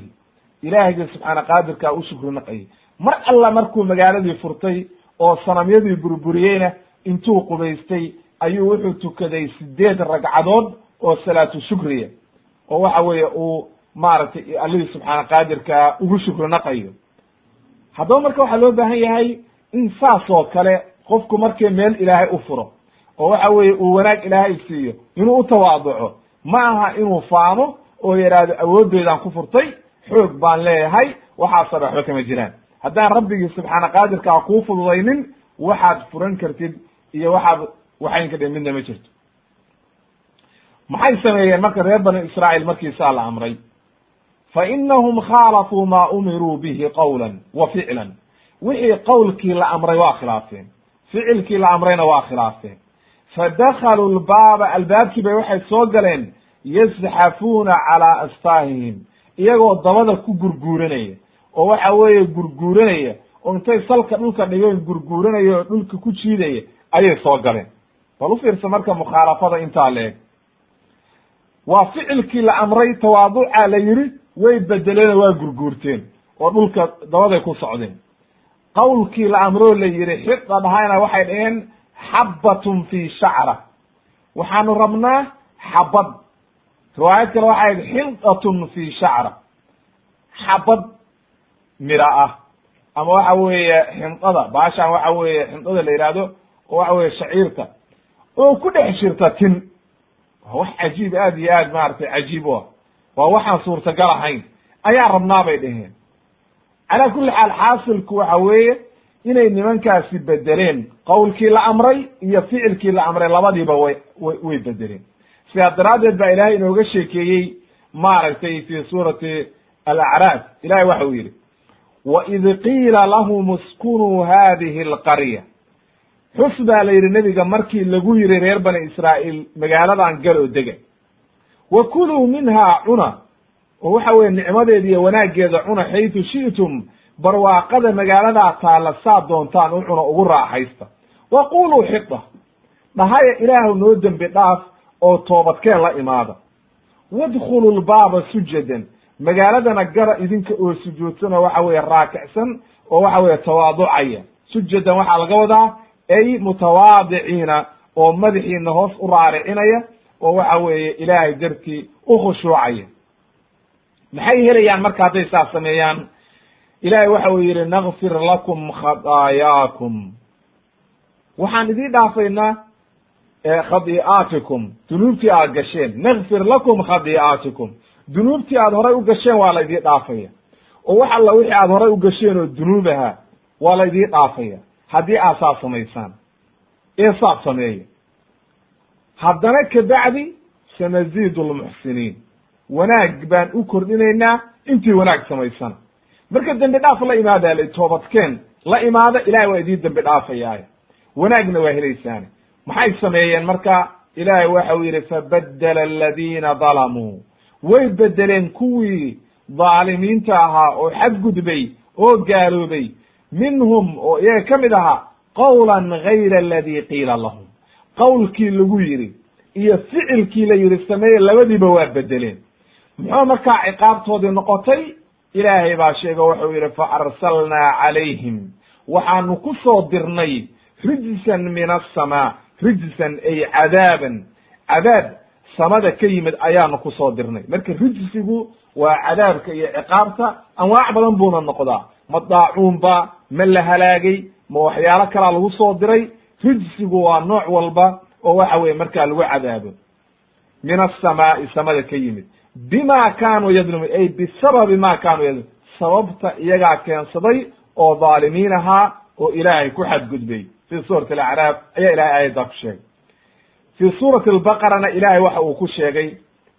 ilaahiyga subxaana qaadirkaa u shukri naqayay. Mar alla markuu magaaladii furtay oo sanamyadii burburiyeyna intuu qubaystay ayuu wuxuu tukaday sideed ragcadood oo salaatu shukriya. Oo waxa weeye uu maaragtay allihii subxaana qaadirkaa ugu shukri naqayo haddaba marka waxaa loo baahan yahay in saas oo kale qofku markii meel ilaahay u furo oo waxa weeye uu wanaag ilaahay siiyo inuu u tawaaduco ma aha inuu faamo oo yidhaahdo awooddeydaan ku furtay xoog baan leeyahay waxaasaba waxba kama jiraan. Haddaan rabbigii subxaana qaadirkaa kuu fududaynin waxaad furan kartid iyo waxaad waxaynka dhe midna ma jirto. Maxay sameeyeen marka reer bani israa'iil markii saa la amray fa inahum khaalafuu maa umiruu bihi qawlan wa ficlan wixii qowlkii la amray waa khilaafeen ficilkii la amrayna waa khilaafeen fadakaluu lbaaba albaabkii bay waxay soo galeen yazxafuuna calaa astaahihim iyagoo dabada ku gurguuranaya oo waxa weeye gurguuranaya oo intay salka dhulka dhigeen gurguuranaya oo dhulka ku jiidaya ayay soo galeen bal u fiirsa marka mukhaalafada intaa la eg waa ficilkii la amray tawaaduca la yidhi way bedeleen waa gurguurteen oo dhulka dabaday ku socdeen. Qawlkii la amroo la yidhi xida dhahayna waxay dhaheen xabbatun fi shacra. Waxaanu rabnaa xabad riwaayad kale waxay idhi xildatun fi shacra. Xabad mira ah. Ama waxa weeye xindada baashaan waxa weeye xindada la yihahdo oo waxa weye shaciirta. Oo ku dhex jirta tin. Wax cajiib aad iyo aad maaragtay cajiib u ah waa waxaan suurtagal ahayn. Ayaa rabnaa bay dheheen calaa kulli xaal xaasilku waxa weeye inay nimankaasi bedeleen qowlkii la amray iyo ficilkii la amray labadiiba way way bedeleen sidaa daraaddeed baa ilaahay inooga sheekeeyey maaragtay fi suurati alacraaf. Ilahay waxa uu yidhi waid qiila lahum iskunuu hadihi alqarya. Xus baa la yidhi nebiga markii lagu yiri reer bani israa'iil magaaladan gal oo dega wa kuluu minhaa cuna oo waxa weye nicmadeeda iyo wanaaggeeda cuna xaytu shi'tum barwaaqada magaaladaa taalla saad doontaan u ugu raaxaysta. wa quluu xida dhahaya ilaahu noo dembi dhaaf oo toobadkeen la imaada. wadkhulu lbaaba sujadan magaaladana gara idinka oo sujuudsan oo waxa weye raakicsan oo waxa weye tawaaducaya. sujadan waxaa laga wadaa ay mutawaadiciina oo madaxiina hoos u raaricinaya oo waxa weeye ilaahay dartii u khushuucaya maxay helayaan marka hadday saas sameeyaan? Ilahay waxa uu yidhi nakfir lakum khadaayaakum waxaan idiin dhaafaynaa khadi'aatikum dunuubtii aad gasheen. Nakfir lakum khadi'aatikum dunuubtii aad horay u gasheen waa la idiin dhaafaya. Oo wax alla wixii aad horay u gasheen oo dunuub ahaa waa la dhaafaya. Haddii aad saas samaysaan ee saas sameeya haddana kabacdi sanaziidu lmuxsiniin wanaag baan u kordhinaynaa intii wanaag samaysana. Marka dembi dhaaf la imaada la toobadkeen la imaada ilahay waa idiin dembi dhaafayaay wanaagna waa helaysaane. Maxay sameeyeen marka? Ilaahay waxa uu yidhi fabaddela aladiina dalamuu way bedeleen kuwii dhaalimiinta ahaa oo xadgudbay oo gaaloobay. Minhum oo iyaga ka mid ahaa qawlan gayra aladi qiila lahum qowlkii lagu yidhi iyo ficilkii la yidhi sameeye labadiiba waa bedeleen. Muxuu markaa ciqaabtoodii noqotay? Ilaahay baa sheego wuxuu yidhi fa arsalnaa calayhim. Waxaanu ku soo dirnay rijsan min asamaa rijsan ay cadaaban. Cadaab samada ka yimid ayaanu ku soo dirnay. Marka rijsigu waa cadaabka iyo ciqaabta anwaac badan buuna noqdaa. Ma daacuunba ma la halaagay ma waxyaalo kalaa lagu soo diray rijsigu waa nooc walba oo waxa weye markaa lagu cadaabo min asamaa'i samada ka yimid. Bima kaanuu yadlumun ay bisababi ma kaanuu yadlumun sababta iyagaa keensaday oo dhaalimiin ahaa oo ilaahay ku xadgudbay. Fi suurati alacraab ayaa ilahay aayaddaa ku sheegay. Fi suurati albaqarana ilahay waxa uu ku sheegay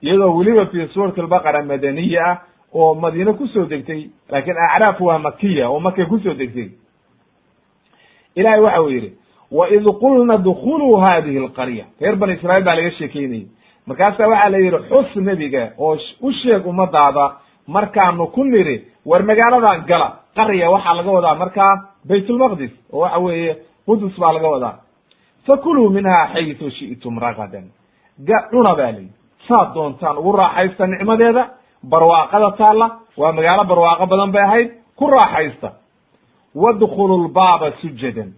iyadoo weliba fi suurati albaqara madaniya ah oo madiine ku soo degtay laakiin acraaf waa makiya oo makay ku soo degtay. Ilahay waxa uu yidhi waid qulna dkuluu hadihi alqarya. Reer bani israiil baa laga sheekeynayay. Markaasa waxaa la yidhi xus nebiga oo u sheeg ummadaada markaanu ku niri war magaaladan gala qarya waxaa laga wadaa markaa baytulmaqdis oo waxa weeye qudus baa laga wadaa. Fakuluu minha xaytu shi'tum ragadan. Ga cuna baa layidhi saad doontaan ugu raaxaysta nicmadeeda barwaaqada taalla waa magaalo barwaaqo badan bay ahayd ku raaxaysta. Wadkhulu lbaaba sujadan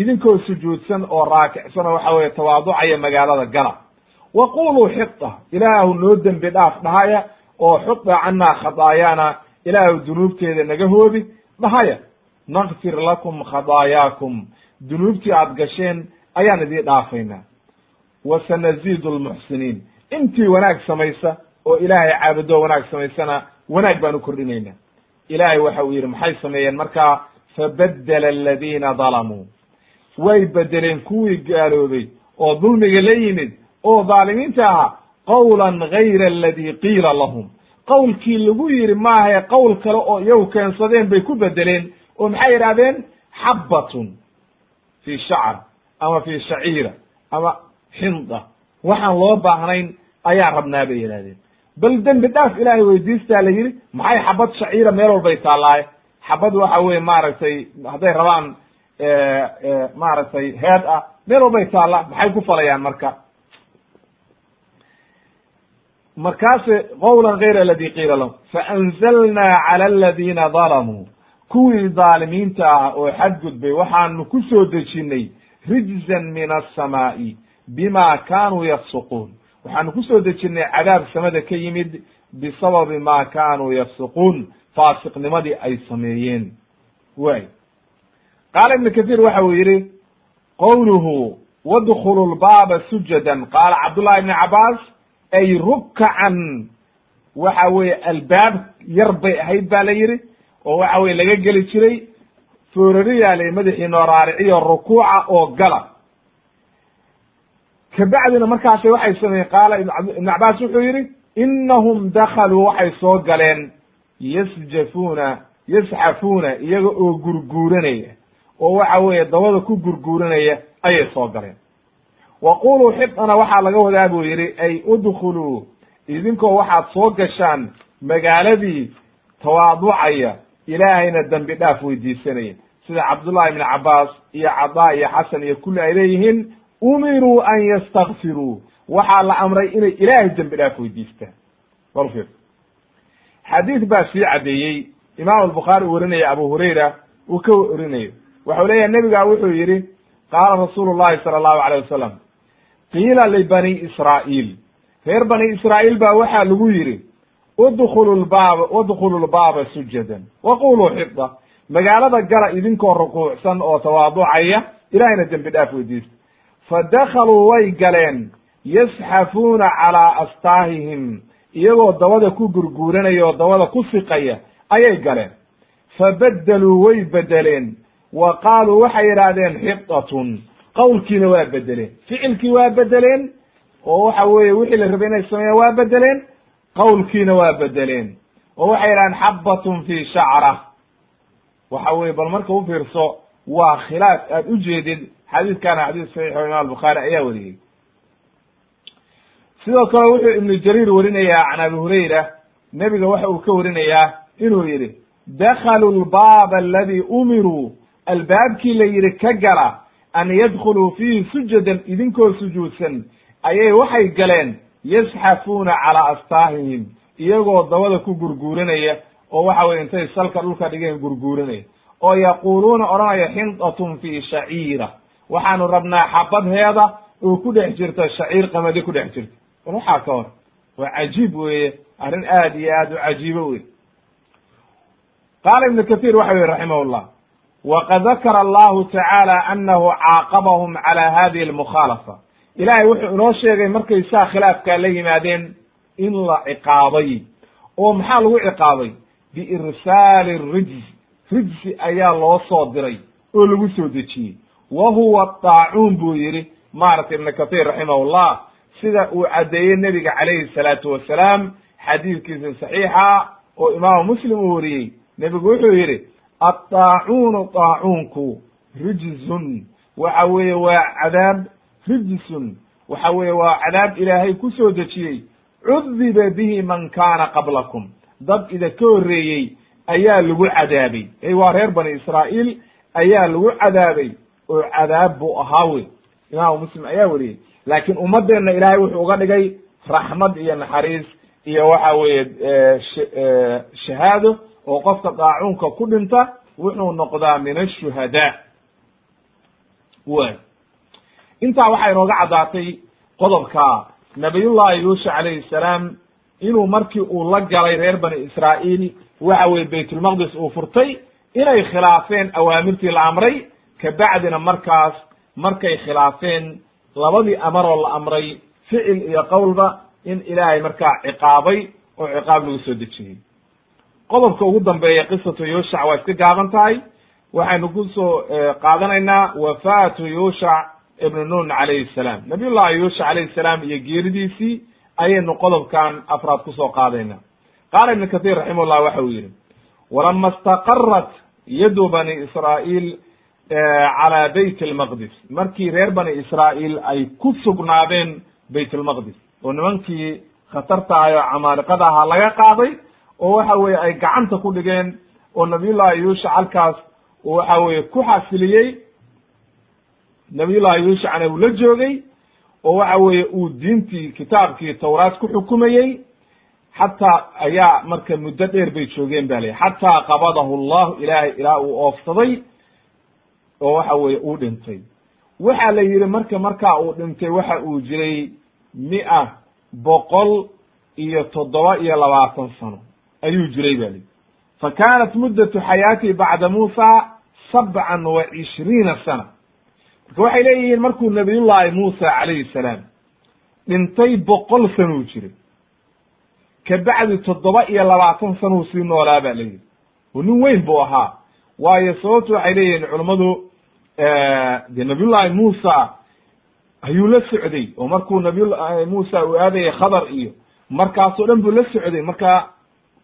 idinkoo sujuudsan oo raakicsan oo waxa weye tawaaducaya magaalada gala. Wa quluu xita ilaahu noo dembi dhaaf dhahaya oo xuda canaa khadaayaana ilaahu dunuubteeda naga hoobi dhahaya. Nakfir lakum khadaayaakum dunuubtii aad gasheen ayaan idiin dhaafaynaa. Wa sanaziidu lmuxsiniin intii wanaag samaysa oo ilaahay caabudo wanaag samaysana wanaag baan u kordhinaynaa. Ilaahay waxa uu yidhi maxay sameeyeen markaa? Fabaddela aladiina dalamuu way bedeleen kuwii gaaloobay oo dulmiga la yimid oo dhaalimiinta ahaa qawlan gayra aladi qiila lahum. Qowlkii lagu yidhi maahae qowl kale oo iyagu keensadeen bay ku bedeleen oo maxay yidhahdeen xabbatun fi shacr ama fi shaciira ama xinda. Waxaan loo baahnayn ayaan rabnaa bay yidhahdeen bal dembi dhaaf ilaahay weydiistaa la yidhi maxay xabad shaciira meel walbay taallaaye? Xabad waxa weye maaragtay hadday rabaan maaragtay heed ah. Meel walbay taalla maxay ku falayaan marka? Markaase qowlan gayra aladi qiila lahum faanzalnaa cala aladiina dalamuu kuwii dhaalimiinta ah oo xadgudbay waxaanu ku soo dejinay rijzan min asamaa'i bima kaanuu yafsuquun. Waxaanu ku soo dejinay cadaab samada ka yimid bisababi ma kaanuu yafsuquun faasiqnimadii ay sameeyeen. Way qaala ibnu kahiir waxa uu yidhi qowluhu wadkhulu lbaaba sujadan qaala cabdullahi ibni cabaas ay rukkacan waxa weeye albaab yar bay ahayd ba la yidhi oo waxa weye laga geli jiray foorariyaale madaxii nooraariciyo rukuuca oo gala kabacdina markaasi waxay sameeyeen qaala ibn cabaas wuxuu yidhi inahum dakaluu waxay soo galeen yasjafuuna yasxafuuna iyaga oo gurguuranaya oo waxa weeye dabada ku gurguuranaya ayay soo galeen wa quluu xidana waxaa laga wadaa buu yidhi ay udkhuluu idinkoo waxaad soo gashaan magaaladii tawaaducaya ilaahayna dembi dhaaf weydiisanaya sida cabdullahi ibni cabaas iyo cadaa iyo xasan iyo kulli ay leeyihiin umiruu an yastakfiruu waxaa la amray inay ilaahay dembi dhaaf weydiistaan. Bal fiir. Xadiid baa sii caddeeyey. Imaam albukhaari warinaya abu hurayra uu ka warinayo waxau leeyahay nebigaa wuxuu yidhi qaala rasuulu llahi sala allahu alayh wasalam qiila libani israa'iil. Reer bani israa'iil baa waxaa lagu yidhi udkhulu lbaaba udkhulu lbaaba sujadan waquluu xida magaalada gala idinkoo rukuucsan oo tawaaducaya ilahayna dembi dhaaf weydiista fadakaluu way galeen yasxafuuna calaa astaahihim iyagoo dabada ku gurguuranaya oo dabada ku siqaya ayay galeen. Fabaddeluu way bedeleen wa qaaluu waxay yidhaahdeen xidatun qowlkiina waa bedeleen ficilkii waa bedeleen oo waxa weeye wixii la rabay inay sameeyaan waa bedeleen qowlkiina waa bedeleen oo waxay yidhahdeen xabbatun fi shacra. Waxa weye bal marka u waa khilaaf aad ujeedid xadiiskana xadiis saxiix o imam albukhaari ayaa wariyey. Sidoo kale wuxuu ibnu jariir warinayaa can abi hurayra nebiga waxa uu ka warinayaa inuu yidhi dakhaluu lbaaba aladi umiruu albaabkii la yidhi ka gala an yadkhuluu fiihi sujadan idinkoo sujuudsan. Ayay waxay galeen yasxafuuna calaa astaahihim iyagoo dabada ku gurguuranaya oo waxa weye intay salka dhulka dhigeen gurguuranaya. Oo yaquuluuna odhanaya xindatun fi shaciira. Waxaanu rabnaa xabadheeda oo ku dhex jirta shaciir qamadi ku dhex jirta. Bal waxaa ka hor waa cajiib weeye arrin aad iyo aad u cajiibo wey qaala ibnu kahiir waxa yihi raximah llah waqad dakara allahu tacaala anahu caaqabahum cala hadihi almukhaalafa ilaahay wuxuu inoo sheegay markay saa khilaafkaa la yimaadeen in la ciqaabay oo maxaa lagu ciqaabay biirsaali rijs rijsi ayaa loo soo diray oo lagu soo dejiyey wa huwa daacuun buu yidhi maaragtay ibnu kahiir raximahullah sida uu caddeeyey nebiga calayhi salaatu wasalaam xadiidkiisa saxiixa oo imaamu muslim uu wariyey nebigu wuxuu yidhi addaacuunu daacuunku rijzun waxa weeye waa cadaab rijsun waxa weeye waa cadaab ilaahay ku soo dejiyey cudiba bihi man kaana qablakum dad ida ka horreeyey ayaa lagu cadaabay ey waa reer bani israa'iil ayaa lagu cadaabay oo cadaab buu ahaa wey imaamu muslim ayaa weriyey laakiin ummadeenna ilaahay wuxuu uga dhigay raxmad iyo naxariis iyo waxa weeye shahaado oo qofka daacuunka ku dhinta wuxuu noqdaa min ashuhadaa way intaa waxaa inooga caddaatay qodobka nabiyullahi yuusha calayhi salaam inuu markii uu la galay reer bani israa'iil waxa weye baytulmaqdis uu furtay inay khilaafeen awaamirtii la amray. Kabacdina markaas markay khilaafeen labadii amaroo la amray ficil iyo qowlba in ilaahay markaa ciqaabay oo ciqaab lagu soo dejiyey qodobka ugu dambeeya qisatu yuushac waa iska gaaban tahay. Waxaynu ku soo qaadanaynaa wafaatu yuushac ibnu nun calayhi salaam. Nabiy llahi yuushac calayhi salaam iyo geeridiisii ayaynu qodobkan afraad ku soo qaadayna qaala ibnu kahiir raximahullah waxa uu yidhi walama istaqarat yadu bani israa'iil calaa bayt almaqdis markii reer bani israa'iil ay ku sugnaadeen bayt almaqdis oo nimankii khatartahay oo camaaliqada ahaa laga qaaday oo waxa weeye ay gacanta ku dhigeen oo nabiyullahi yuushac halkaas waxa weeye ku xasiliyey nabiyullahi yuushacna uu la joogay oo waxa weeye uu diintii kitaabkii tawraat ku xukumayey. Xataa ayaa marka muddo dheer bay joogeen ba ley xataa qabadahu llahu ilaahay ilaa uu oofsaday oo waxa weeye uu dhintay. Waxa la yidhi marka markaa uu dhintay waxa uu jiray mia boqol iyo toddoba iyo labaatan sano ayuu jiray ba lihi fa kaanat muddatu xayaatihi bacda muusa sabcan wa cishriina sana. Marka waxay leeyihiin markuu nabiyullaahi muusa calayhi salaam dhintay boqol sanuu jiray kabacdi toddoba iyo labaatan sanuu sii noolaa ba layidhi oo nin weyn buu ahaa waayo sababtu waxay leeyihiin culummadu dee nabiyullaahi muusa ayuu la socday oo markuu nabiyullahi muusa uu aadayay khadar iyo markaasoo dhan buu la socday. Marka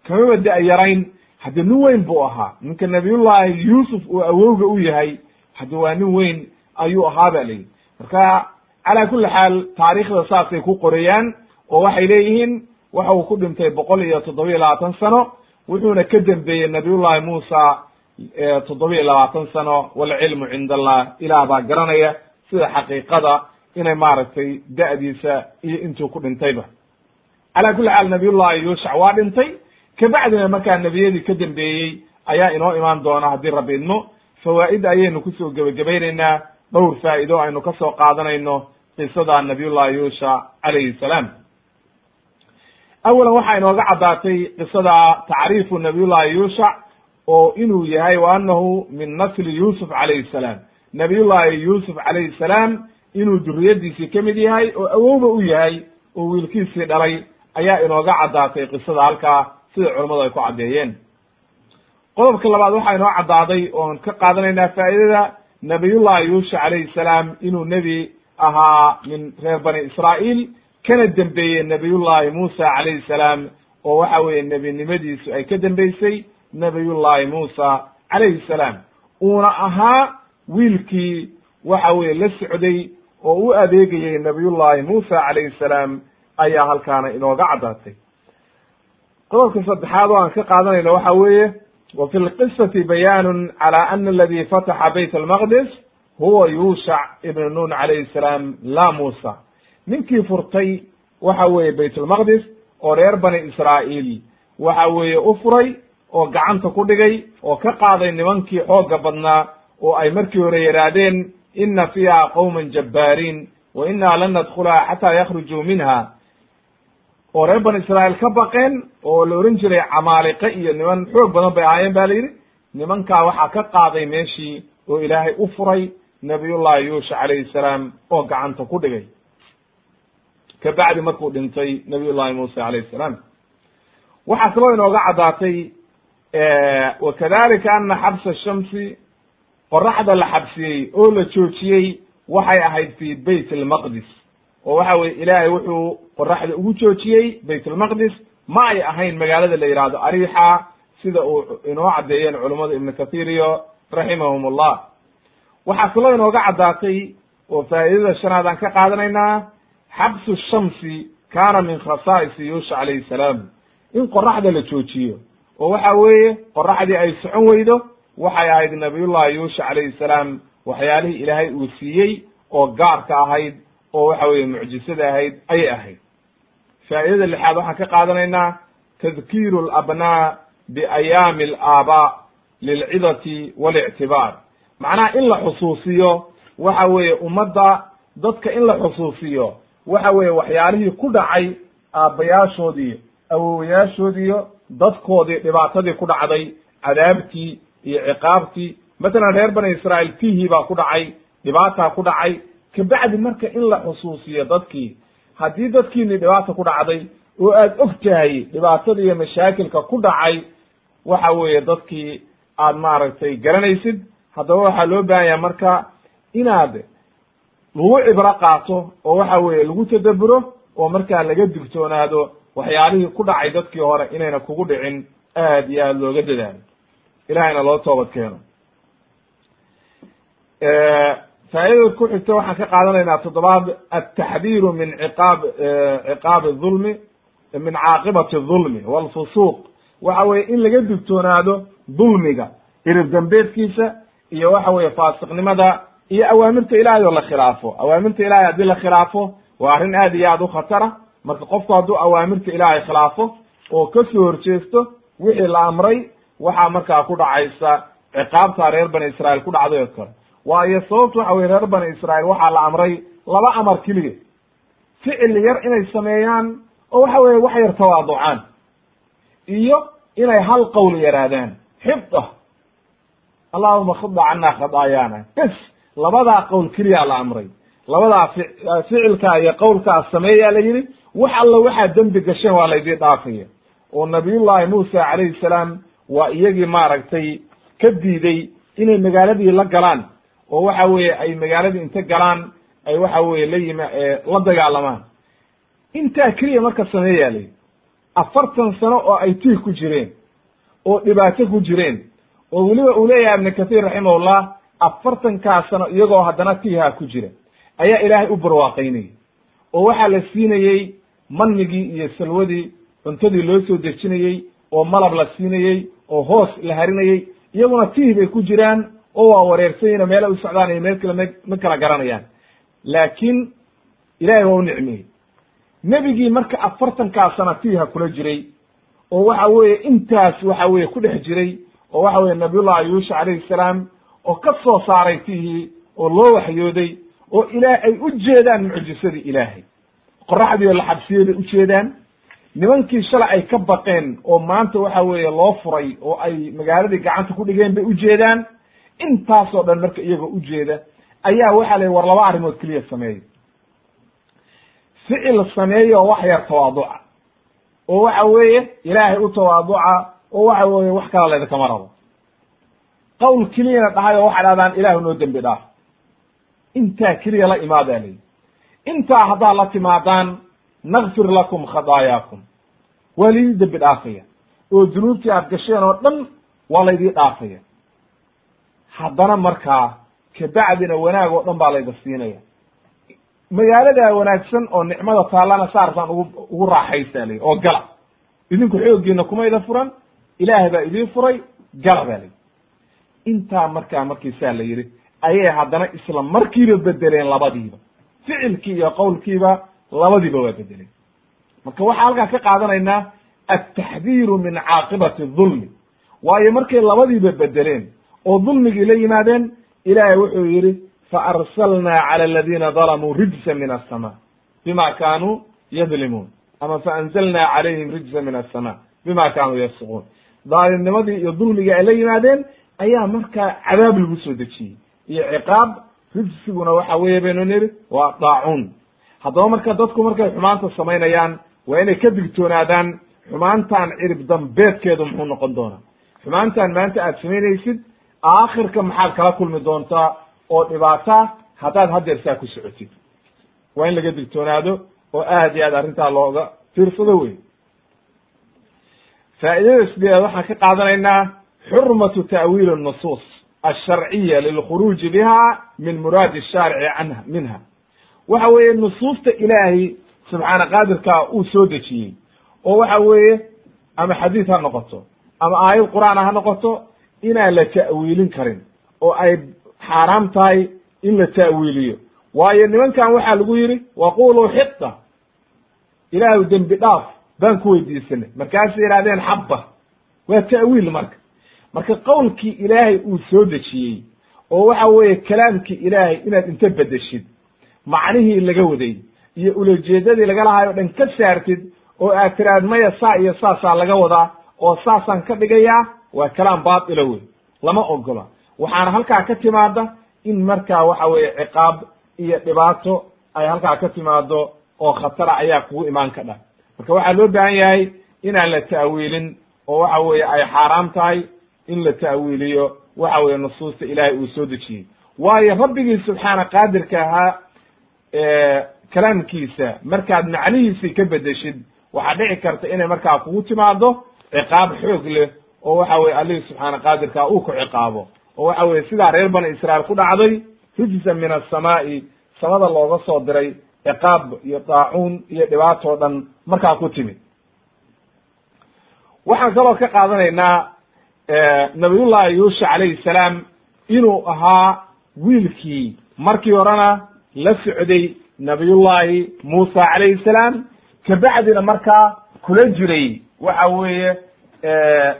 kamaba da- yarayn hadde nin weyn buu ahaa. Ninka nabiyullaahi yuusuf uu awowga u yahay hadde waa nin weyn ayuu ahaa ba layidhi marka calaa kulli xaal taariikhda saasay ku qorayaan oo waxay leeyihiin waxa uu ku dhintay boqol iyo toddoba iyo labaatan sano wuxuuna ka dembeeyey nabiyullahi muusa toddoba iyo labaatan sano walcilmu cinda allah ilaah baa garanaya sida xaqiiqada inay maaragtay da'diisa iyo intuu ku dhintayba. Calaa kulli xaal nabiyullahi yuushac waa dhintay kabacdina markaa nebiyadii ka dambeeyey ayaa inoo imaan doona haddii rabbi idmo fawaa'id ayaynu ku soo gebagabaynaynaa dhowr faa'ido aynu ka soo qaadanayno qisada nabiyullahi yuusha calayhi salaam. Awalan waxaa inooga caddaatay qisada tacriifu nabiyullahi yuushac oo inuu yahay wa annahu min nasli yuusuf calayhi salaam. Nabiyullahi yuusuf calayhi salaam inuu duriyadiisii ka mid yahay oo awowba u yahay oo wiilkiisii dhalay ayaa inooga caddaatay qisada halkaa sida culammadu ay ku caddeeyeen. Qodobka labaad waxaa inoo caddaaday oon ka qaadanaynaa faa'idada nabiyullahi yuusha calayhi salaam inuu nebi ahaa min reer bani israa'iil kana dembeeyey nabiyullahi muusa calayhi salaam oo waxa weeye nebinimadiisu ay ka dembeysay nabiyullahi muusa calayhi salaam. Uuna ahaa wiilkii waxa weeye la socday oo u adeegayey nabiyullahi muusa calayhi salaam ayaa halkaana inooga caddaatay qodobka saddexaad oo aan ka qaadanayno waxa weeye wa fi lqisati bayaanun cala ana aladi fataxa bayt almaqdis huwa yuushac ibnu nun calayhi salaam la muusa. Ninkii furtay waxa weeye bayt ulmaqdis oo reer bani israa'iil. Waxa weeye u furay oo gacanta ku dhigay oo ka qaaday nimankii xoogga badnaa oo ay markii hore yidhaahdeen ina fiiha qowman jabbaariin wa inaa lan nadkhulaha xataa yakhrujuu minha oo reer bani israa'iil ka baqeen oo la ohan jiray camaaliqe iyo niman xoog badan bay ahaayeen ba la yidhi nimankaa waxaa ka qaaday meeshii oo ilaahay u furay nabiyullahi yuusha calayhi salaam oo gacanta ku dhigay. Kabacdi markuu dhintay nabiyullahi muuse calayhi salaam. Waxaa kaloo inooga caddaatay wakadalika ana xabsa shamsi qoraxda la xabsiyey oo la joojiyey waxay ahayd fi bayt almaqdis oo waxa weye ilaahay wuxuu qoraxda ugu joojiyey bayt almaqdis ma ay ahayn magaalada la yihahdo arixa sida uu inoo caddeeyeen culummada ibnu kathir iyo raximahum allah waxaa kaloo inooga caddaatay oo faa'idada shanaad aan ka qaadanaynaa xabsu shamsi kaana min khasaa'isi yuusha calayhi salaam. In qoraxda la joojiyo oo waxa weeye qoraxdii ay socon weydo waxay ahayd nabiyullahi yuusha calayhi salaam waxyaalihii ilaahay uu siiyey oo gaarka ahayd oo waxa weeye mucjisada ahayd ayay ahayd. Faa'idada lixaad waxaan ka qaadanaynaa tadkiiru alabnaa biayaami alaabaa lilcidati walictibaar. Macnaha in la xusuusiyo waxa weeye ummadda dadka in la xusuusiyo waxa weeye waxyaalihii ku dhacay aabbayaashoodii awowayaashoodiiyo dadkoodii dhibaatadii ku dhacday cadaabtii iyo ciqaabtii. Masalan reer bani israa'iil tihii baa ku dhacay dhibaataa ku dhacay kabacdi marka in la xusuusiyo dadkii haddii dadkiini dhibaata ku dhacday oo aad og tahay dhibaatada iyo mashaakilka ku dhacay waxa weeye dadkii aad maaragtay garanaysid. Haddaba waxaa loo baahan yaha marka inaad lagu cibro qaato oo waxa weeye lagu tadaburo oo markaa laga digtoonaado waxyaalihii ku dhacay dadkii hore inayna kugu dhicin aad iyo aad looga dadaalo. Ilahayna loo toobad keeno faa'idada ku xigta waxaan ka qaadanaynaa toddobaad altaxdiiru min ciqaab ciqaabi dhulmi min caaqibati dhulmi walfusuuq. Waxa weye in laga digtoonaado dulmiga irib dambeedkiisa iyo waxa weye faasiqnimada iyo awaamirta ilaahay oo la khilaafo. Awaamirta ilahay haddii la khilaafo waa arrin aad iyo aad u khatara. Marka qofku hadduu awaamirta ilaahay khilaafo oo ka soo horjeesto wixii la amray waxaa markaa ku dhacaysa ciqaabta reer bani israa'iil ku dhacday oo kale waayo sababtu waxa weye reer bani israa'iil waxaa la amray laba amar keliya. Ficil yar inay sameeyaan oo waxa weye wax yar tawaaducaan. Iyo inay hal qowl yaraadaan. Xibda allahuma khida cana khadaayaana bes labadaa qowl keliyaa la amray. Labadaa ficilkaa iyo qowlkaa sameeyaa la yidhi wax alla waxaa dembi gasheen waa laydii dhaafaya. Oo nabiyullahi muusa calayhi salaam waa iyagii maaragtay ka diiday inay magaaladii la galaan oo waxa weeye ay magaaladii inta galaan ay waxa weye la yima la dagaalamaan. Intaa keliya marka sameeyaa la yidhi afartan sano oo ay tiih ku jireen oo dhibaato ku jireen oo weliba uu leeyahay ibnu kathiir raximahullah afartankaa sano iyagoo haddana tiihaa ku jira ayaa ilaahay u barwaaqaynayay. Oo waxaa la siinayey manigii iyo salwadii cuntadii loo soo dejinayey oo malab la siinayey oo hoos la harinayey iyaguna tiih bay ku jiraan oo waa wareersanyina meela u socdaan iyo meel kale m ma kala garanayaan. Laakiin ilahay waa u nicmiyey. Nebigii marka afartankaa sana tiiha kula jiray oo waxa weeye intaas waxa weye ku dhex jiray oo waxa weye nabiyullahi yuusha calayhi salaam oo ka soo saaray tihii oo loo waxyooday oo ilaah ay u jeedaan mucjisadii ilaahay. Qoraxdii oo la xabsiyey bay ujeedaan nimankii shalay ay ka baqeen oo maanta waxa weeye loo furay oo ay magaaladii gacanta ku dhigeen bay ujeedaan intaasoo dhan marka iyagoo ujeeda ayaa waxa la war laba arrimood keliya sameeya ficil sameeya oo wax yar tawaaduca. Oo waxa weeye ilaahay u tawaaduca oo waxa weeye wax kala laydakama rabo. Qowl keliyana dhahay oo waxay dhahdaan ilaahu noo dembi dhaaf. Intaa keliya la imaadaa layihi intaa haddaad la timaadaan nakfir lakum khadaayaakum waa laydii dembi dhaafaya. Oo dunuubtii aad gasheen oo dhan waa laydii dhaafaya haddana markaa kabacdina wanaag oo dhan baa layda siinaya. Magaaladaa wanaagsan oo nicmada taallana saartaan ugu ugu raaxaysaa layihi oo gala idinku xooggiina kumayda furan ilaahay baa idiin furay gala baa layihi intaa markaa markii saa la yidhi ayay haddana isla markiiba bedeleen labadiiba. Ficilkii iyo qowlkiiba labadiiba waa bedeleen marka waxaa halkaa ka qaadanaynaa altaxdiiru min caaqibati dulmi waayo markay labadiiba bedeleen oo dulmigii la yimaadeen ilaahay wuxuu yidhi faarsalnaa cala aladiina dalamuu rijsa min asama bima kaanuu yadlimuun. Ama faanzalnaa calayhim rijsa min asama bima kaanuu yafsiquun daalimnimadii iyo dulmigii ay la yimaadeen ayaa markaa cadaab lagu soo dejiyey. Iyo ciqaab rijsiguna waxa weeye baynu nidhi waa daacuun. Haddaba marka dadku markay xumaanta samaynayaan waa inay ka digtoonaadaan xumaantan cirib dambeedkeedu muxuu noqon doonaa. Xumaantan maanta aad samaynaysid aakhirka maxaad kala kulmi doontaa oo dhibaata haddaad haddeer saa ku socotid waa in laga digtoonaado oo aad iyo aad arrintaa looga fiirsado wey faa'idada sideedaad waxaan ka qaadanaynaa xurmatu ta'wiil الnusuus alsharciya lilkhuruuji biha min muraadi الshaarici canha minha waxa weeye nusuusta ilaahay subxaana qaadirkaa uu soo dejiyey oo waxa weeye ama xadiid ha noqoto ama aayad qur'aana ha noqoto inaan la ta'wiilin karin oo ay xaaraam tahay in la ta'wiiliyo. Waayo nimankan waxaa lagu yidhi waquluu xita ilaahu dembi dhaaf baan ku weydiisanay. Markaasay yidhahdeen xabba. Waa ta'wiil marka. Marka qowlkii ilaahay uu soo dejiyey oo waxa weeye kalaamkii ilaahay inaad inta bedeshid macnihii laga waday iyo ulajeedadii laga lahaay o dhan ka saartid oo aad tiraad maya saa iyo saasaa laga wadaa oo saasaan ka dhigayaa waa kalaam baatila wey lama ogola. Waxaana halkaa ka timaada in markaa waxa weeye ciqaab iyo dhibaato ay halkaa ka timaado oo khatara ayaa kugu imaan ka dhah marka waxaa loo baahan yahay inaan la ta'wiilin oo waxa weeye ay xaaraam tahay in la ta'wiiliyo waxa weeye nusuusta ilaahay uu soo dejiyey. Waayo rabbigii subxaana qaadirka ahaa kalaamkiisa markaad macnihiisii ka bedeshid waxaa dhici karta inay markaa kugu timaado ciqaab xoog leh oo waxa weye allihii subxaana qaadirka uu ku ciqaabo oo waxa weye sidaa reer bani israail ku dhacday rijsa min asamaa'i samada looga soo diray ciqaab iyo daacuun iyo dhibaatoo dhan markaa ku timid. Waxaan kaloo ka qaadanaynaa nabiyullahi yuusha calayhi salaam inuu ahaa wiilkii markii horena la socday nabiyullahi muusa calayhi salaam kabacdina markaa kula jiray waxa weeye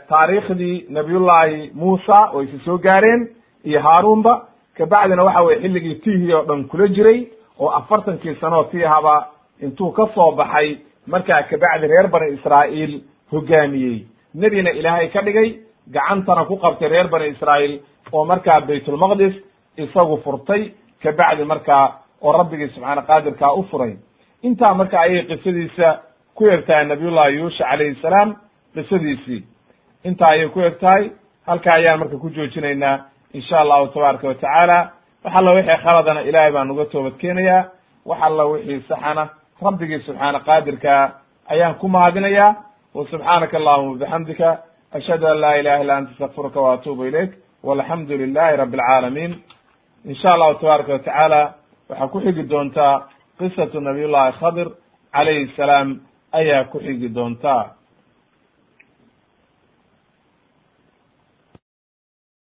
taariikhdii nabiyullahi muusa oo isa soo gaareen iyo haaruunba kabacdina waxa weye xilligii tiihii oo dhan kula jiray oo afartankii sanoo tiihaba intuu ka soo baxay markaa kabacdi reer bani israa'iil hogaamiyey. Nebina ilaahay ka dhigay gacantana ku qabtay reer bani israa'iil oo markaa baytulmaqdis isagu furtay kabacdi markaa oo rabbigii subxaana qaadirkaa u furay. Intaa marka ayay qisadiisa ku tahay nabiyullahi yuusha calayhi salaam qisadiisii intaa ayay ku eg tahay halkaa ayaan marka ku joojinaynaa insha allahu tabaaraka watacaala wax alla wixii khaladana ilaahay baan uga toobad keenayaa. Wax alla wixii saxana rabbigii subxaana qaadirkaa ayaan ku mahadinayaa. Wa subxaanaka allahuma bixamdika ashhadu an laa ilaha illa anta astakfiruka wa atuubu ilayk. Walxamdu lilahi rabi alcaalamiin in sha allahu tabaaraka watacaala waxaa ku xigi doontaa qisatu nabiy llahi khadir calayhi salaam ayaa ku xigi doontaa